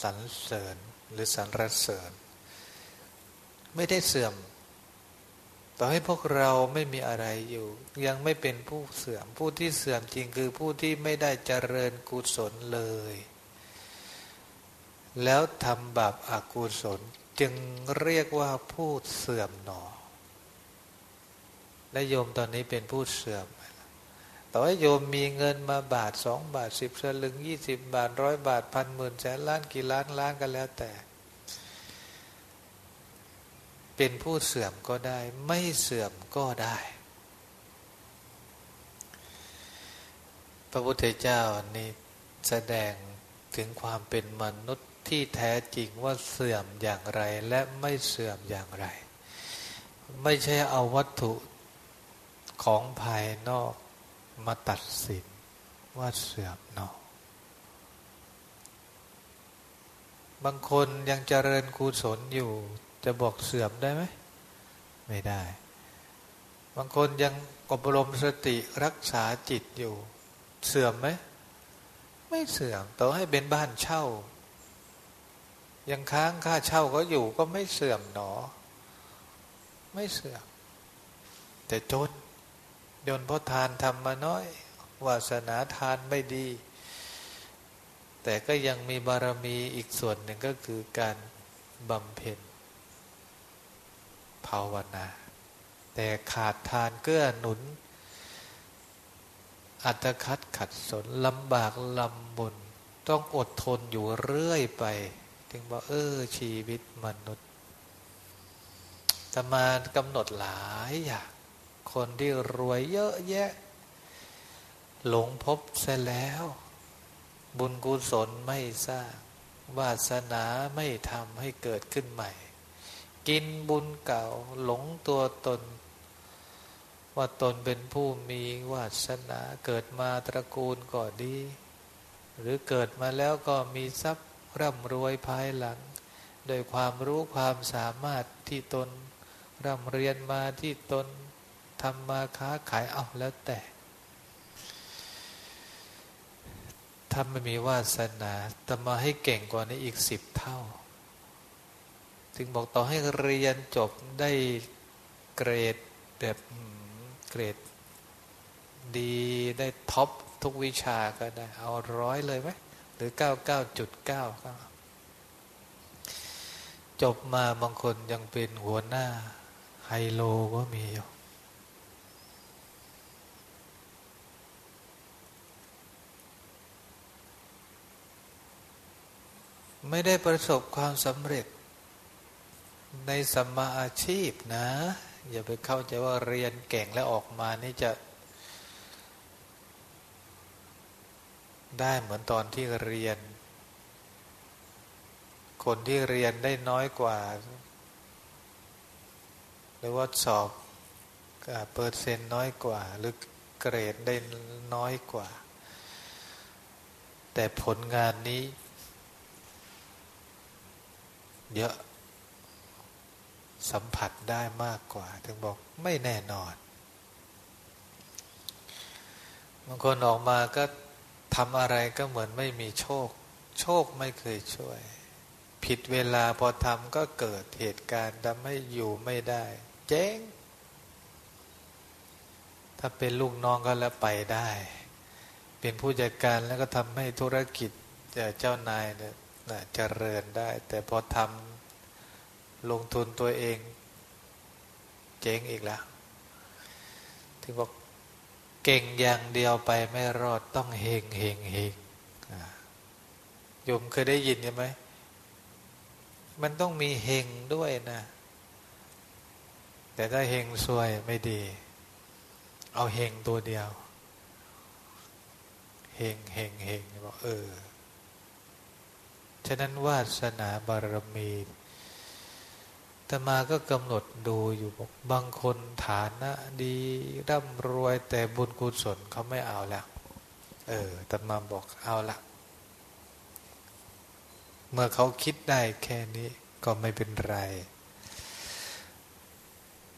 สรรเสริญหรือสรรเสริญ ไม่ได้เสื่อม ต่อให้พวกเราไม่มีอะไรอยู่ ยังไม่เป็นผู้เสื่อม ผู้ที่เสื่อมจริงคือผู้ที่ไม่ได้เจริญกุศลเลย แล้วทำบาปอากุศลจึงเรียกว่าผู้เสื่อมหนอและโยมตอนนี้เป็นผู้เสื่อม ต่อให้โยมมีเงินมาบาทสองบาทสิบสลึงยี่สิบบาทร้อยบาทพันหมื่นแสนล้านกี่ล้านล้านกันแล้วแต่ เป็นผู้เสื่อมก็ได้ ไม่เสื่อมก็ได้ พระพุทธเจ้านี่แสดงถึงความเป็นมนุษย์ที่แท้จริงว่าเสื่อมอย่างไรและไม่เสื่อมอย่างไร ไม่ใช่เอาวัตถุของภายนอก มาตัดสินว่าเสื่อมเนาะบางคนยังเจริญกุศลอยู่ จะบอกเสื่อมได้ไหม ไม่ได้ บางคนยังอบรมสติรักษาจิตอยู่ เสื่อมไหม ไม่เสื่อมต่อให้เป็นบ้านเช่า ยังค้างค่าเช่าก็อยู่ก็ไม่เสื่อมหนอ ไม่เสื่อม แต่จน ยนเพราะทานทำมาน้อย วาสนาทานไม่ดี แต่ก็ยังมีบารมีอีกส่วนหนึ่งก็คือการบำเพ็ญภาวนา แต่ขาดทานเกื้อหนุน อัตคัดขัดสนลำบากลำบน ต้องอดทนอยู่เรื่อยไป ถึงว่าเออชีวิตมนุษย์จะมากำหนดหลายอย่าง คนที่รวยเยอะแยะ หลงพบเสียแล้ว บุญกุศลไม่สร้างวาสนาไม่ทำให้เกิดขึ้นใหม่ กินบุญเก่าหลงตัวตน ว่าตนเป็นผู้มีวาสนาเกิดมาตระกูลก็ดี หรือเกิดมาแล้วก็มีทรัพย์ร่ำรวยภายหลังโดยความรู้ความสามารถที่ตนร่ำเรียนมาที่ตน ทำมาค้าขายเอาแล้วแต่ถ้าไม่มีวาสนาจะมาให้เก่งกว่านี้อีกสิบเท่า ถึงบอกต่อให้เรียนจบได้เกรดแบบเกรดดีได้ท็อปทุกวิชาก็ได้ เอาร้อยเลยไหมหรือเก้าเก้าจุดเก้าก็จบมาบางคนยังเป็นหัวหน้าไฮโลก็มีอยู่ ไม่ได้ประสบความสำเร็จ ในสมมาอาชีพนะ อย่าไปเข้าใจว่าเรียนเก่งแล้วออกมานี่จะได้เหมือนตอนที่เรียน คนที่เรียนได้น้อยกว่า หรือว่าสอบเปอร์เซ็นต์น้อยกว่า หรือเกรดได้น้อยกว่า แต่ผลงานนี้ เยอะสัมผัสได้มากกว่า ถึงบอกไม่แน่นอนบางคนออกมาก็ทำอะไรก็เหมือนไม่มีโชค โชคไม่เคยช่วย ผิดเวลาพอทำก็เกิดเหตุการณ์ทำให้อยู่ไม่ได้ เจ๊ง ถ้าเป็นลูกน้องก็แล้วไปได้ เป็นผู้จัดการแล้วก็ทำให้ธุรกิจเจ้านายเนี่ย เจริญได้ แต่พอทำลงทุนตัวเอง เจ๊งอีกแล้ว ถึงบอกเก่งอย่างเดียวไปไม่รอดต้องเฮงเฮงเฮงโยมเคยได้ยินใช่ไหม มันต้องมีเฮงด้วยนะ แต่ถ้าเฮงซวยไม่ดี เอาเฮงตัวเดียว เฮงเฮงเฮงบอกเออ ฉะนั้นวาสนาบารมีตมาก็กำหนดดูอยู่บอกบางคนฐานะดีร่ำรวยแต่บุญกุศลเขาไม่เอาแล้วเออตมาบอกเอาละเมื่อเขาคิดได้แค่นี้ก็ไม่เป็นไร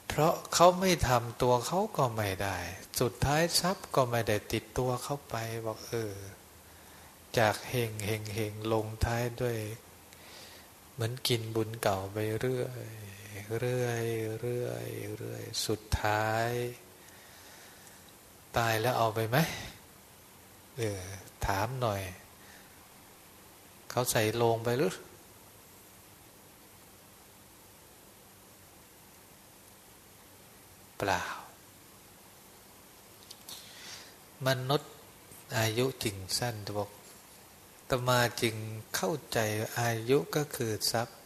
เพราะเขาไม่ทำตัวเขาก็ไม่ได้ สุดท้ายทรัพย์ก็ไม่ได้ติดตัวเขาไปบอกเออ จากเฮงเฮงเฮงลงท้ายด้วย เหมือนกินบุญเก่าไปเรื่อยเรื่อยเรื่อยเรื่อยสุดท้าย ตายแล้วเอาไปไหมเออถามหน่อย เขาใส่ลงไปหรือเปล่า มนุษย์อายุจริงสั้นบอก ตมาจึงเข้าใจอายุก็คือทรัพย์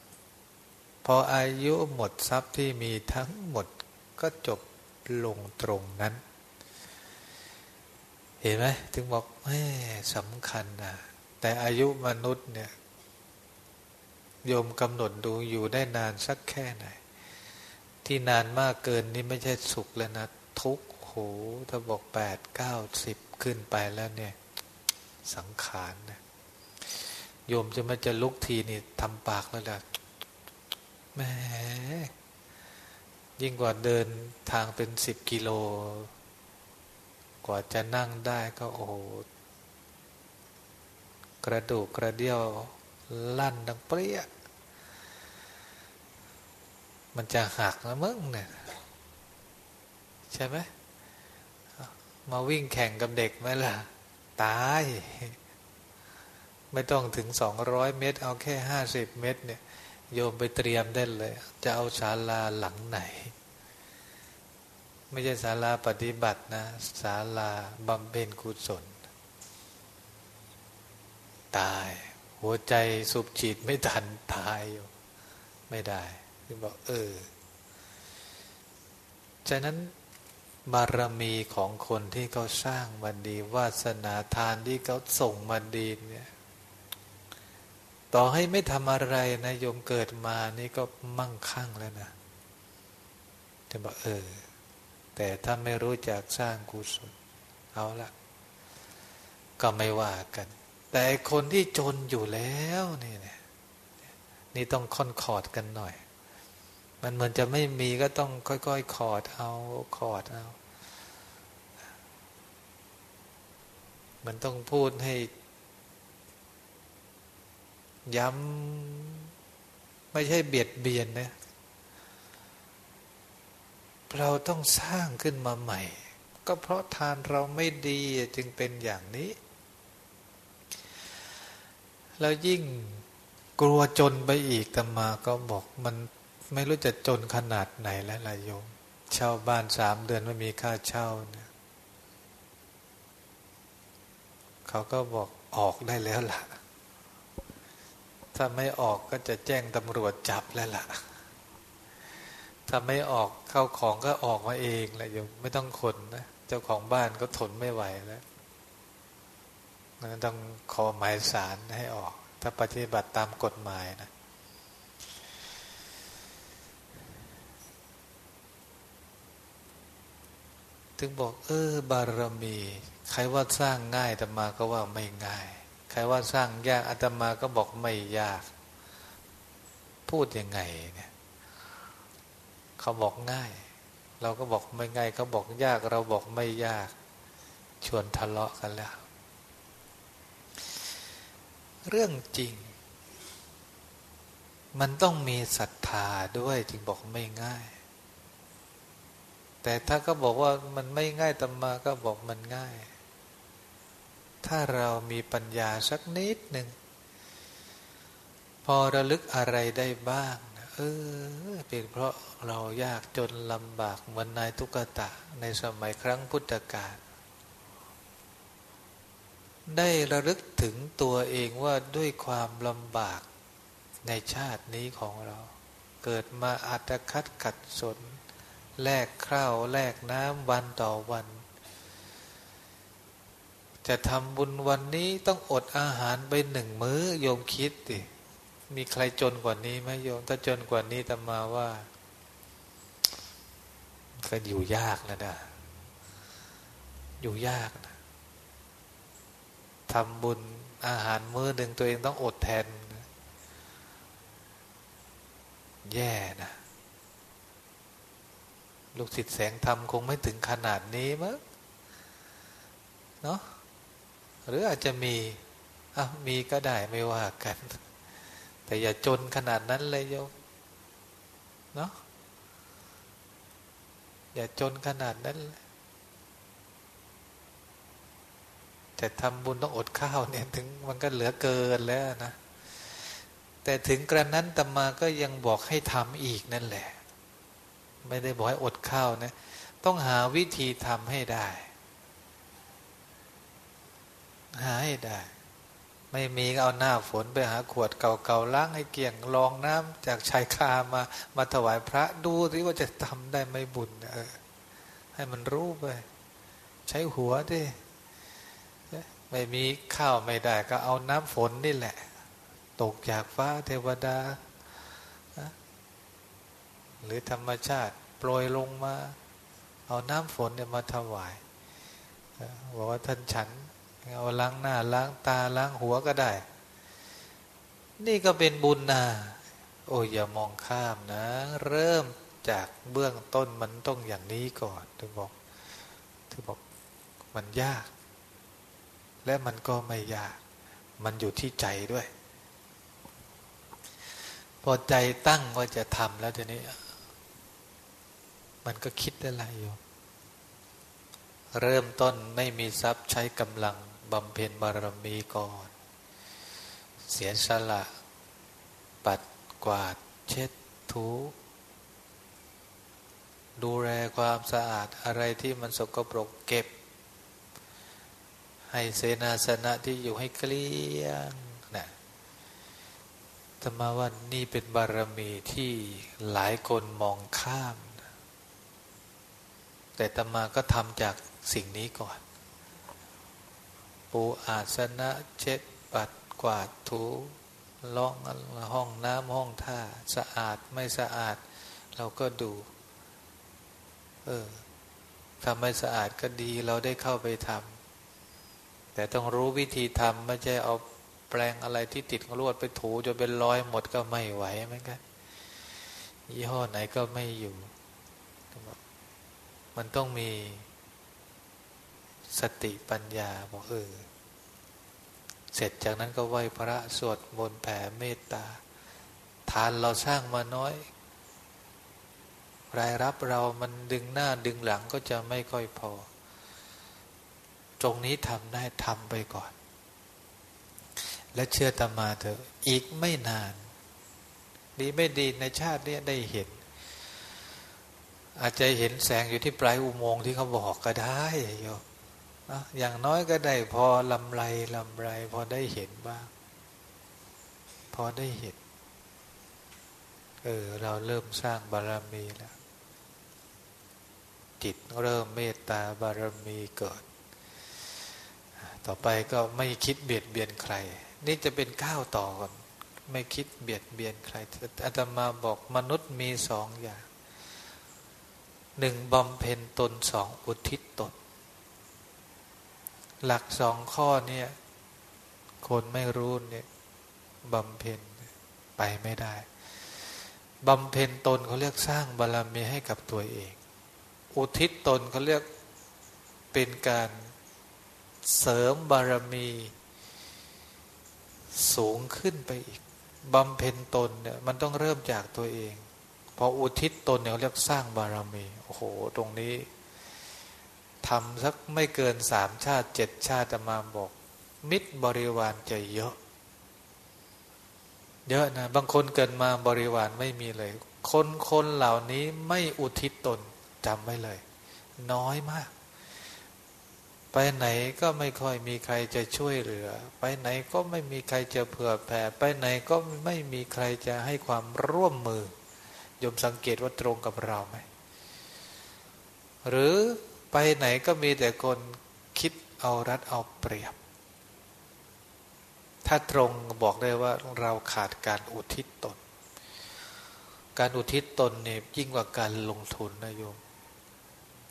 พออายุหมดทรัพย์ที่มีทั้งหมดก็จบลงตรงนั้น เห็นไหมถึงบอกแม่สำคัญนะแต่อายุมนุษย์เนี่ยโยมกำหนดดูอยู่ได้นานสักแค่ไหน ที่นานมากเกินนี่ไม่ใช่สุขแล้วนะ ทุกโหถ้าบอกแปดเก้าสิบขึ้นไปแล้วเนี่ย สังขารนะ โยมจะมาจะลุกทีนี่ทำปากแล้วล่ะแหมยิ่งกว่าเดินทางเป็นสิบกิโล กว่าจะนั่งได้ก็โอ้โหกระดูกกระเดี่ยวลั่นดังเปรี้ย มันจะหักนะมึงเนี่ย ใช่ไหมมาวิ่งแข่งกับเด็กไหมล่ะ ตาย ไม่ต้องถึงสองร้อยเมตร เอาแค่ห้าสิบเมตร เนี่ย โยมไปเตรียมได้เลย จะเอาศาลาหลังไหน ไม่ใช่ศาลาปฏิบัตินะศาลาบำเพ็ญกุศล ตาย หัวใจสูบฉีดไม่ทันตายอยู่ ไม่ได้คือบอกเออฉะนั้นบารมีของคนที่เขาสร้างมาดี วาสนาทานที่เขาส่งมาดีเนี่ย ต่อให้ไม่ทำอะไรนะโยมเกิดมานี่ก็มั่งคั่งแล้วนะจะบอกเออ แต่ถ้าไม่รู้จักสร้างกุศลเอาละก็ไม่ว่ากัน แต่คนที่จนอยู่แล้วนี่เนี่ยนี่ต้องค่อนขอดกันหน่อย มันเหมือนจะไม่มีก็ต้องค่อยๆขอดเอาขอดเอา มันต้องพูดให้ ย้ำไม่ใช่เบียดเบียนนะเราต้องสร้างขึ้นมาใหม่ ก็เพราะทานเราไม่ดีจึงเป็นอย่างนี้ แล้วยิ่งกลัวจนไปอีกแต่มาก็บอกมันไม่รู้จะจนขนาดไหนแล้วล่ะโยม เช่าบ้านสามเดือนไม่มีค่าเช่าเนี่ยเขาก็บอกออกได้แล้วล่ะ ถ้าไม่ออกก็จะแจ้งตำรวจจับแล้วล่ะ ถ้าไม่ออกเข้าของก็ออกมาเองแหละโยมไม่ต้องคนนะเจ้าของบ้านก็ทนไม่ไหวแล้วต้องขอหมายสารให้ออก ถ้าปฏิบัติตามกฎหมายนะถึงบอก เออบารมี ใครว่าสร้างง่ายอาตมาก็ว่าไม่ง่าย ใครว่าสร้างยากอาตมาก็บอกไม่ยาก พูดยังไงเนี่ยเขาบอกง่าย เราก็บอกไม่ง่ายเขาบอกยาก เราบอกไม่ยาก ชวนทะเลาะกันแล้ว เรื่องจริง มันต้องมีศรัทธาด้วยจึงบอกไม่ง่าย แต่ถ้าก็บอกว่ามันไม่ง่ายตมาก็บอกมันง่าย ถ้าเรามีปัญญาสักนิดหนึ่ง พอระลึกอะไรได้บ้างเออเป็นเพราะเรายากจนลำบากเหมือนนายทุกตะในสมัยครั้งพุทธกาลได้ระลึกถึงตัวเองว่าด้วยความลำบากในชาตินี้ของเรา เกิดมาอัตคัดขัดสน แลกข้าวแลกน้ำวันต่อวัน จะทำบุญวันนี้ต้องอดอาหารไปหนึ่งมื้อโยมคิดดิมีใครจนกว่านี้ไหมโยม ถ้าจนกว่านี้ตมาว่า ก็อยู่ยากแล้วนะอยู่ยากนะทำบุญอาหารมื้อหนึ่งตัวเองต้องอดแทน แย่นะลูกศิษย์แสงธรรมคงไม่ถึงขนาดนี้มั้งเนาะ หรืออาจจะมีอะมีก็ได้ไม่ว่ากัน แต่อย่าจนขนาดนั้นเลยโยมเนาะอย่าจนขนาดนั้นแต่ทำบุญต้องอดข้าวเนี่ยถึงมันก็เหลือเกินแล้วนะแต่ถึงกระนั้นตมาก็ยังบอกให้ทำอีกนั่นแหละ ไม่ได้บอกให้อดข้าวนะ ต้องหาวิธีทำให้ได้ หาให้ได้ ไม่มีก็เอาหน้าฝนไปหาขวดเก่าๆล้างให้เกี่ยงรองน้ำจากชายคามามาถวายพระดูสิว่าจะทำได้ไหมบุญเออให้มันรู้ไป ใช้หัวดิไม่มีข้าวไม่ได้ก็เอาน้ำฝนนี่แหละ ตกจากฟ้าเทวดา หรือธรรมชาติโปรยลงมา เอาน้ำฝนเนี่ยมาถวายบอกว่าท่านฉัน เอาล้างหน้าล้างตาล้างหัวก็ได้ นี่ก็เป็นบุญนะโอ้ยอย่ามองข้ามนะ เริ่มจากเบื้องต้นมันต้องอย่างนี้ก่อนถึงบอกถึงบอกมันยาก และมันก็ไม่ยาก มันอยู่ที่ใจด้วย พอใจตั้งว่าจะทำแล้วทีนี้ มันก็คิดอะไรอยู่ เริ่มต้นไม่มีทรัพย์ใช้กำลัง บำเพ็ญบารมีก่อน เสียสละ ปัดกวาดเช็ดถูดูแลความสะอาดอะไรที่มันสกปรกเก็บ ให้เสนาสนะที่อยู่ให้เกลี้ยงนะธรรมาว่านี่เป็นบารมีที่หลายคนมองข้าม แต่ตมาก็ทำจากสิ่งนี้ก่อน ปูอาสนะเช็ดปัดกวาดถูล่องห้องน้ำห้องท่าสะอาดไม่สะอาด เราก็ดู เออทำไม่สะอาดก็ดีเราได้เข้าไปทำแต่ต้องรู้วิธีทำไม่ใช่เอาแปลงอะไรที่ติดลวดไปถูจนเป็นรอยหมดก็ไม่ไหวเหมือนกันยี่ห้อไหนก็ไม่อยู่ มันต้องมี สติปัญญาบอกเออเสร็จจากนั้นก็ไหวพระสวดมนต์แผ่เมตตา ทานเราสร้างมาน้อย รายรับเรามันดึงหน้าดึงหลังก็จะไม่ค่อยพอ ตรงนี้ทำได้ทำไปก่อน และเชื่อตมาเถอะ อีกไม่นาน ดีไม่ดีในชาตินี้ได้เห็น อาจจะเห็นแสงอยู่ที่ปลายอุโมงค์ที่เขาบอกก็ได้โย อย่างน้อยก็ได้พอลำไรลำไร พอได้เห็นบ้าง พอได้เห็น เออ เราเริ่มสร้างบารมีแล้ว จิตเริ่มเมตตาบารมีเกิด ต่อไปก็ไม่คิดเบียดเบียนใคร นี่จะเป็นก้าวต่อก่อนไม่คิดเบียดเบียนใครอาตมาบอกมนุษย์มีสองอย่างหนึ่งบำเพ็ญตนสองอุทิศตน หลักสองข้อเนี่ย คนไม่รู้เนี่ยบำเพ็ญไปไม่ได้บำเพ็ญตนเขาเรียกสร้างบารรมีให้กับตัวเอง อุทิศตนเขาเรียกเป็นการเสริมบารมีสูงขึ้นไปอีกบำเพ็ญตนเนี่ยมันต้องเริ่มจากตัวเอง พออุทิศตนเนี่ยเรียกสร้างบารมี โอ้โห ตรงนี้ ทำสักไม่เกินสามชาติเจ็ดชาติมาบอก มิตรบริวารจะเยอะ เยอะนะ บางคนเกินมาบริวารไม่มีเลย คนคนเหล่านี้ไม่อุทิศตนจำไว้เลย น้อยมาก ไปไหนก็ไม่ค่อยมีใครจะช่วยเหลือ ไปไหนก็ไม่มีใครจะเผื่อแผ่ ไปไหนก็ไม่มีใครจะให้ความร่วมมือยมสังเกตว่าตรงกับเราไหมหรือ ไปไหนก็มีแต่คนคิดเอารัดเอาเปรียบ ถ้าตรงบอกได้ว่าเราขาดการอุทิศตน การอุทิศตนเนี่ยยิ่งกว่าการลงทุนนะโยม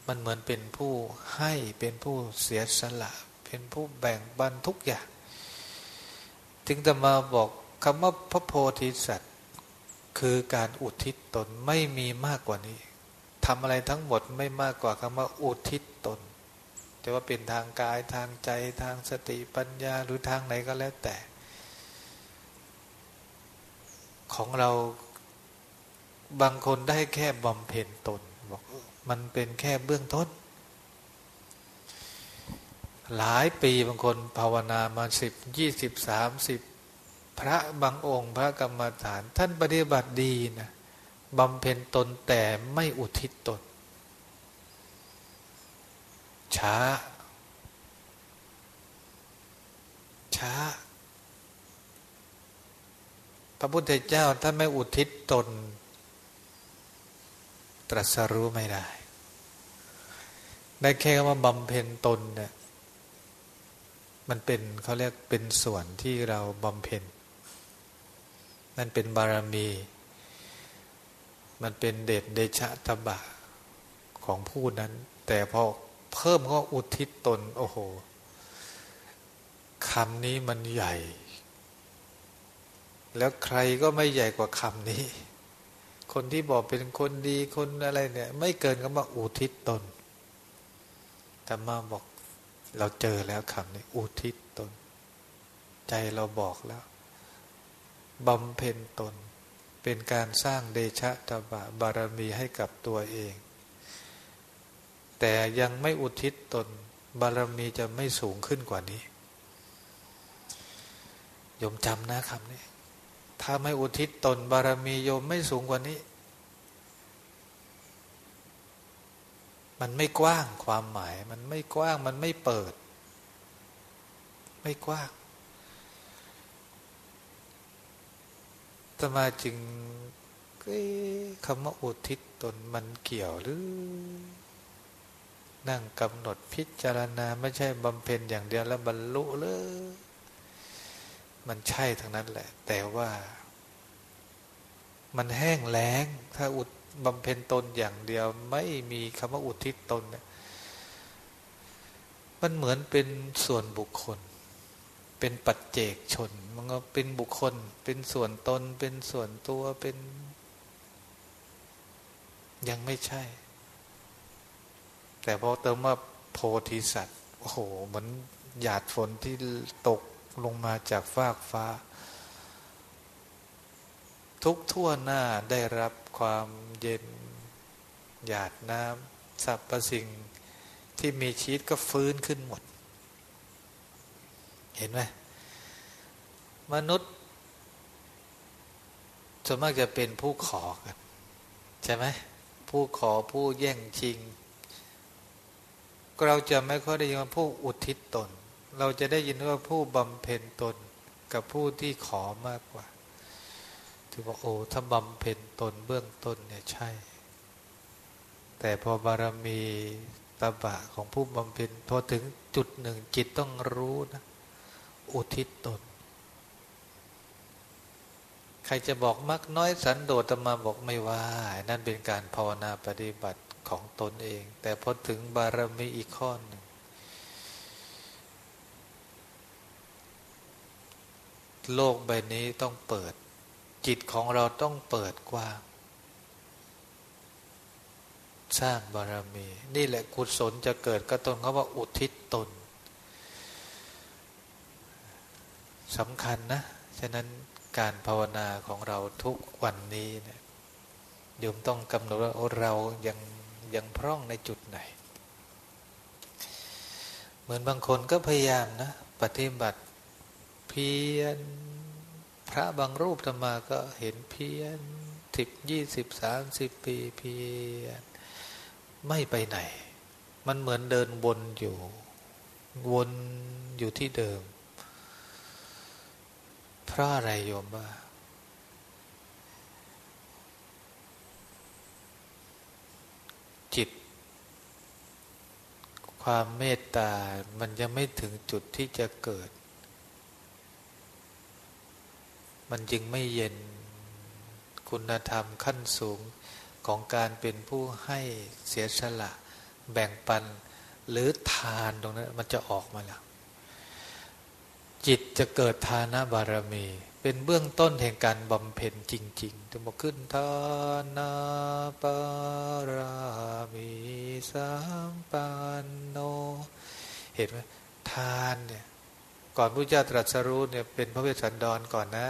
มันเหมือนเป็นผู้ให้เป็นผู้เสียสละ เป็นผู้แบ่งบันทุกอย่าง ถึงจะมาบอกคำว่าพระโพธิสัตว์ คือการอุทิศตนไม่มีมากกว่านี้ ทำอะไรทั้งหมดไม่มากกว่าคำว่าอุทิศตนจะว่าเป็นทางกายทางใจทางสติปัญญาหรือทางไหนก็แล้วแต่ ของเราบางคนได้แค่บำเพ็ญตนบอกมันเป็นแค่เบื้องต้น หลายปีบางคนภาวนามาสิบยี่สิบสามสิบพระบางองค์ พระกรรมฐาน ท่านปฏิบัติดีนะ บำเพ็ญตนแต่ไม่อุทิศตน ช้า ช้า พระพุทธเจ้าถ้าไม่อุทิศตน ตรัสรู้ไม่ได้ ได้แค่ว่าบำเพ็ญตนเนี่ยมันเป็นเขาเรียกเป็นส่วนที่เราบำเพ็ญนั่นเป็นบารมี มันเป็นเดชเดชะตบะของผู้นั้น แต่พอเพิ่มก็อุทิศตน โอ้โหคำนี้มันใหญ่ แล้วใครก็ไม่ใหญ่กว่าคำนี้ คนที่บอกเป็นคนดีคนอะไรเนี่ย ไม่เกินก็มาอุทิศตนแต่มาบอกเราเจอแล้วคำนี้ อุทิศตน ใจเราบอกแล้วบำเพ็ญตน เป็นการสร้างเดชะตบะบารมีให้กับตัวเอง แต่ยังไม่อุทิศตนบารมีจะไม่สูงขึ้นกว่านี้โยมจำนะคำนี้ถ้าไม่อุทิศตนบารมีโยมไม่สูงกว่านี้ มันไม่กว้างความหมาย มันไม่กว้างมันไม่เปิด ไม่กว้าง ตมาจึงคำว่าอุทิศตนมันเกี่ยวหรือ นั่งกำหนดพิจารณาไม่ใช่บำเพ็ญอย่างเดียวแล้วบรรลุเลยมันใช่ทั้งนั้นแหละ แต่ว่า มันแห้งแล้ง ถ้าอุดบำเพ็ญตนอย่างเดียว ไม่มีคำว่าอุทิศตนเนี่ยมันเหมือนเป็นส่วนบุคคล เป็นปัจเจกชน มันก็เป็นบุคคล เป็นส่วนตน เป็นส่วนตัวเป็น ยังไม่ใช่ แต่พอเติมว่าโพธิสัตว์โอ้โหเหมือนหยาดฝนที่ตกลงมาจากฟากฟ้า ทุกทั่วหน้าได้รับความเย็น หยาดน้ำสรรพสิ่งที่มีชีวิตก็ฟื้นขึ้นหมด เห็นไหมมนุษย์ส่วนมากจะเป็นผู้ขอกันใช่ไหมผู้ขอผู้แย่งชิง เราจะไม่ค่อยได้ยินว่าผู้อุทิศตน เราจะได้ยินว่าผู้บำเพ็ญตนกับผู้ที่ขอมากกว่าถือว่าโอ้ถ้าบำเพ็ญตนเบื้องต้นเนี่ยใช่ แต่พอบารมีตบะของผู้บำเพ็ญพอถึงจุดหนึ่งจิตต้องรู้นะ อุทิศตน ใครจะบอกมักน้อยสันโดษตมาบอกไม่ว่า นั่นเป็นการภาวนาปฏิบัติของตนเอง แต่พอถึงบารมีอีกข้อหนึ่งโลกใบนี้ต้องเปิด จิตของเราต้องเปิดกว้าง สร้างบารมี นี่แหละกุศลจะเกิดก็ต้นเขาว่าอุทิศตน สำคัญนะ ฉะนั้นการภาวนาของเราทุกวันนี้เนี่ยโยมต้องกำหนดว่าเรายังยังพร่องในจุดไหน เหมือนบางคนก็พยายามนะ ปฏิบัติเพียรพระบางรูปธรรมาก็เห็นเพียรสิบยี่สิบสามสิบปีเพียรไม่ไปไหน มันเหมือนเดินวนอยู่ วนอยู่ที่เดิม เพราะอะไรโยมว่า จิต ความเมตตา มันยังไม่ถึงจุดที่จะเกิด มันจึงไม่เย็นคุณธรรมขั้นสูงของการเป็นผู้ให้เสียสละ แบ่งปัน หรือทานตรงนั้น มันจะออกมาแล้ว จิตจะเกิดทานบารมี เป็นเบื้องต้นแห่งการบำเพ็ญจริงๆจะบอกขึ้นทานาปารามีสามปานโน เห็นไหมทานเนี่ยก่อนพระเจ้าตรัสรู้เนี่ยเป็นพระเวสสันดรก่อนนะ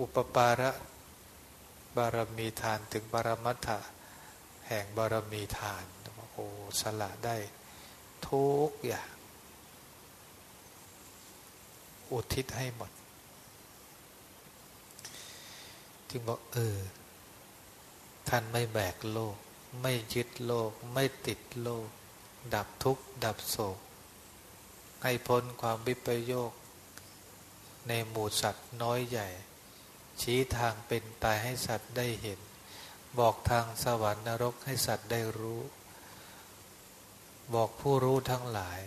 อุปปาระบารมีทานถึงบารมัตถะแห่งบารมีทานโอ้สละได้ทุกอย่าง อุทิศให้หมด จึงบอกเออ ท่านไม่แบกโลก ไม่ยึดโลก ไม่ติดโลก ดับทุกข์ดับโศก ให้พ้นความวิปโยค ในหมู่สัตว์น้อยใหญ่ ชี้ทางเป็นตายให้สัตว์ได้เห็น บอกทางสวรรค์นรกให้สัตว์ได้รู้ บอกผู้รู้ทั้งหลาย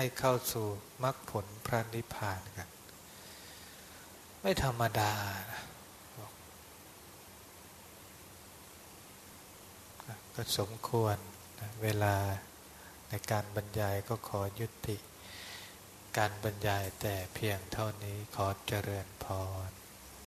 ให้เข้าสู่มรรคผลพระนิพพานกัน ไม่ธรรมดานะก็สมควรนะเวลาในการบรรยายก็ขอยุติ การบรรยายแต่เพียงเท่านี้ขอเจริญพร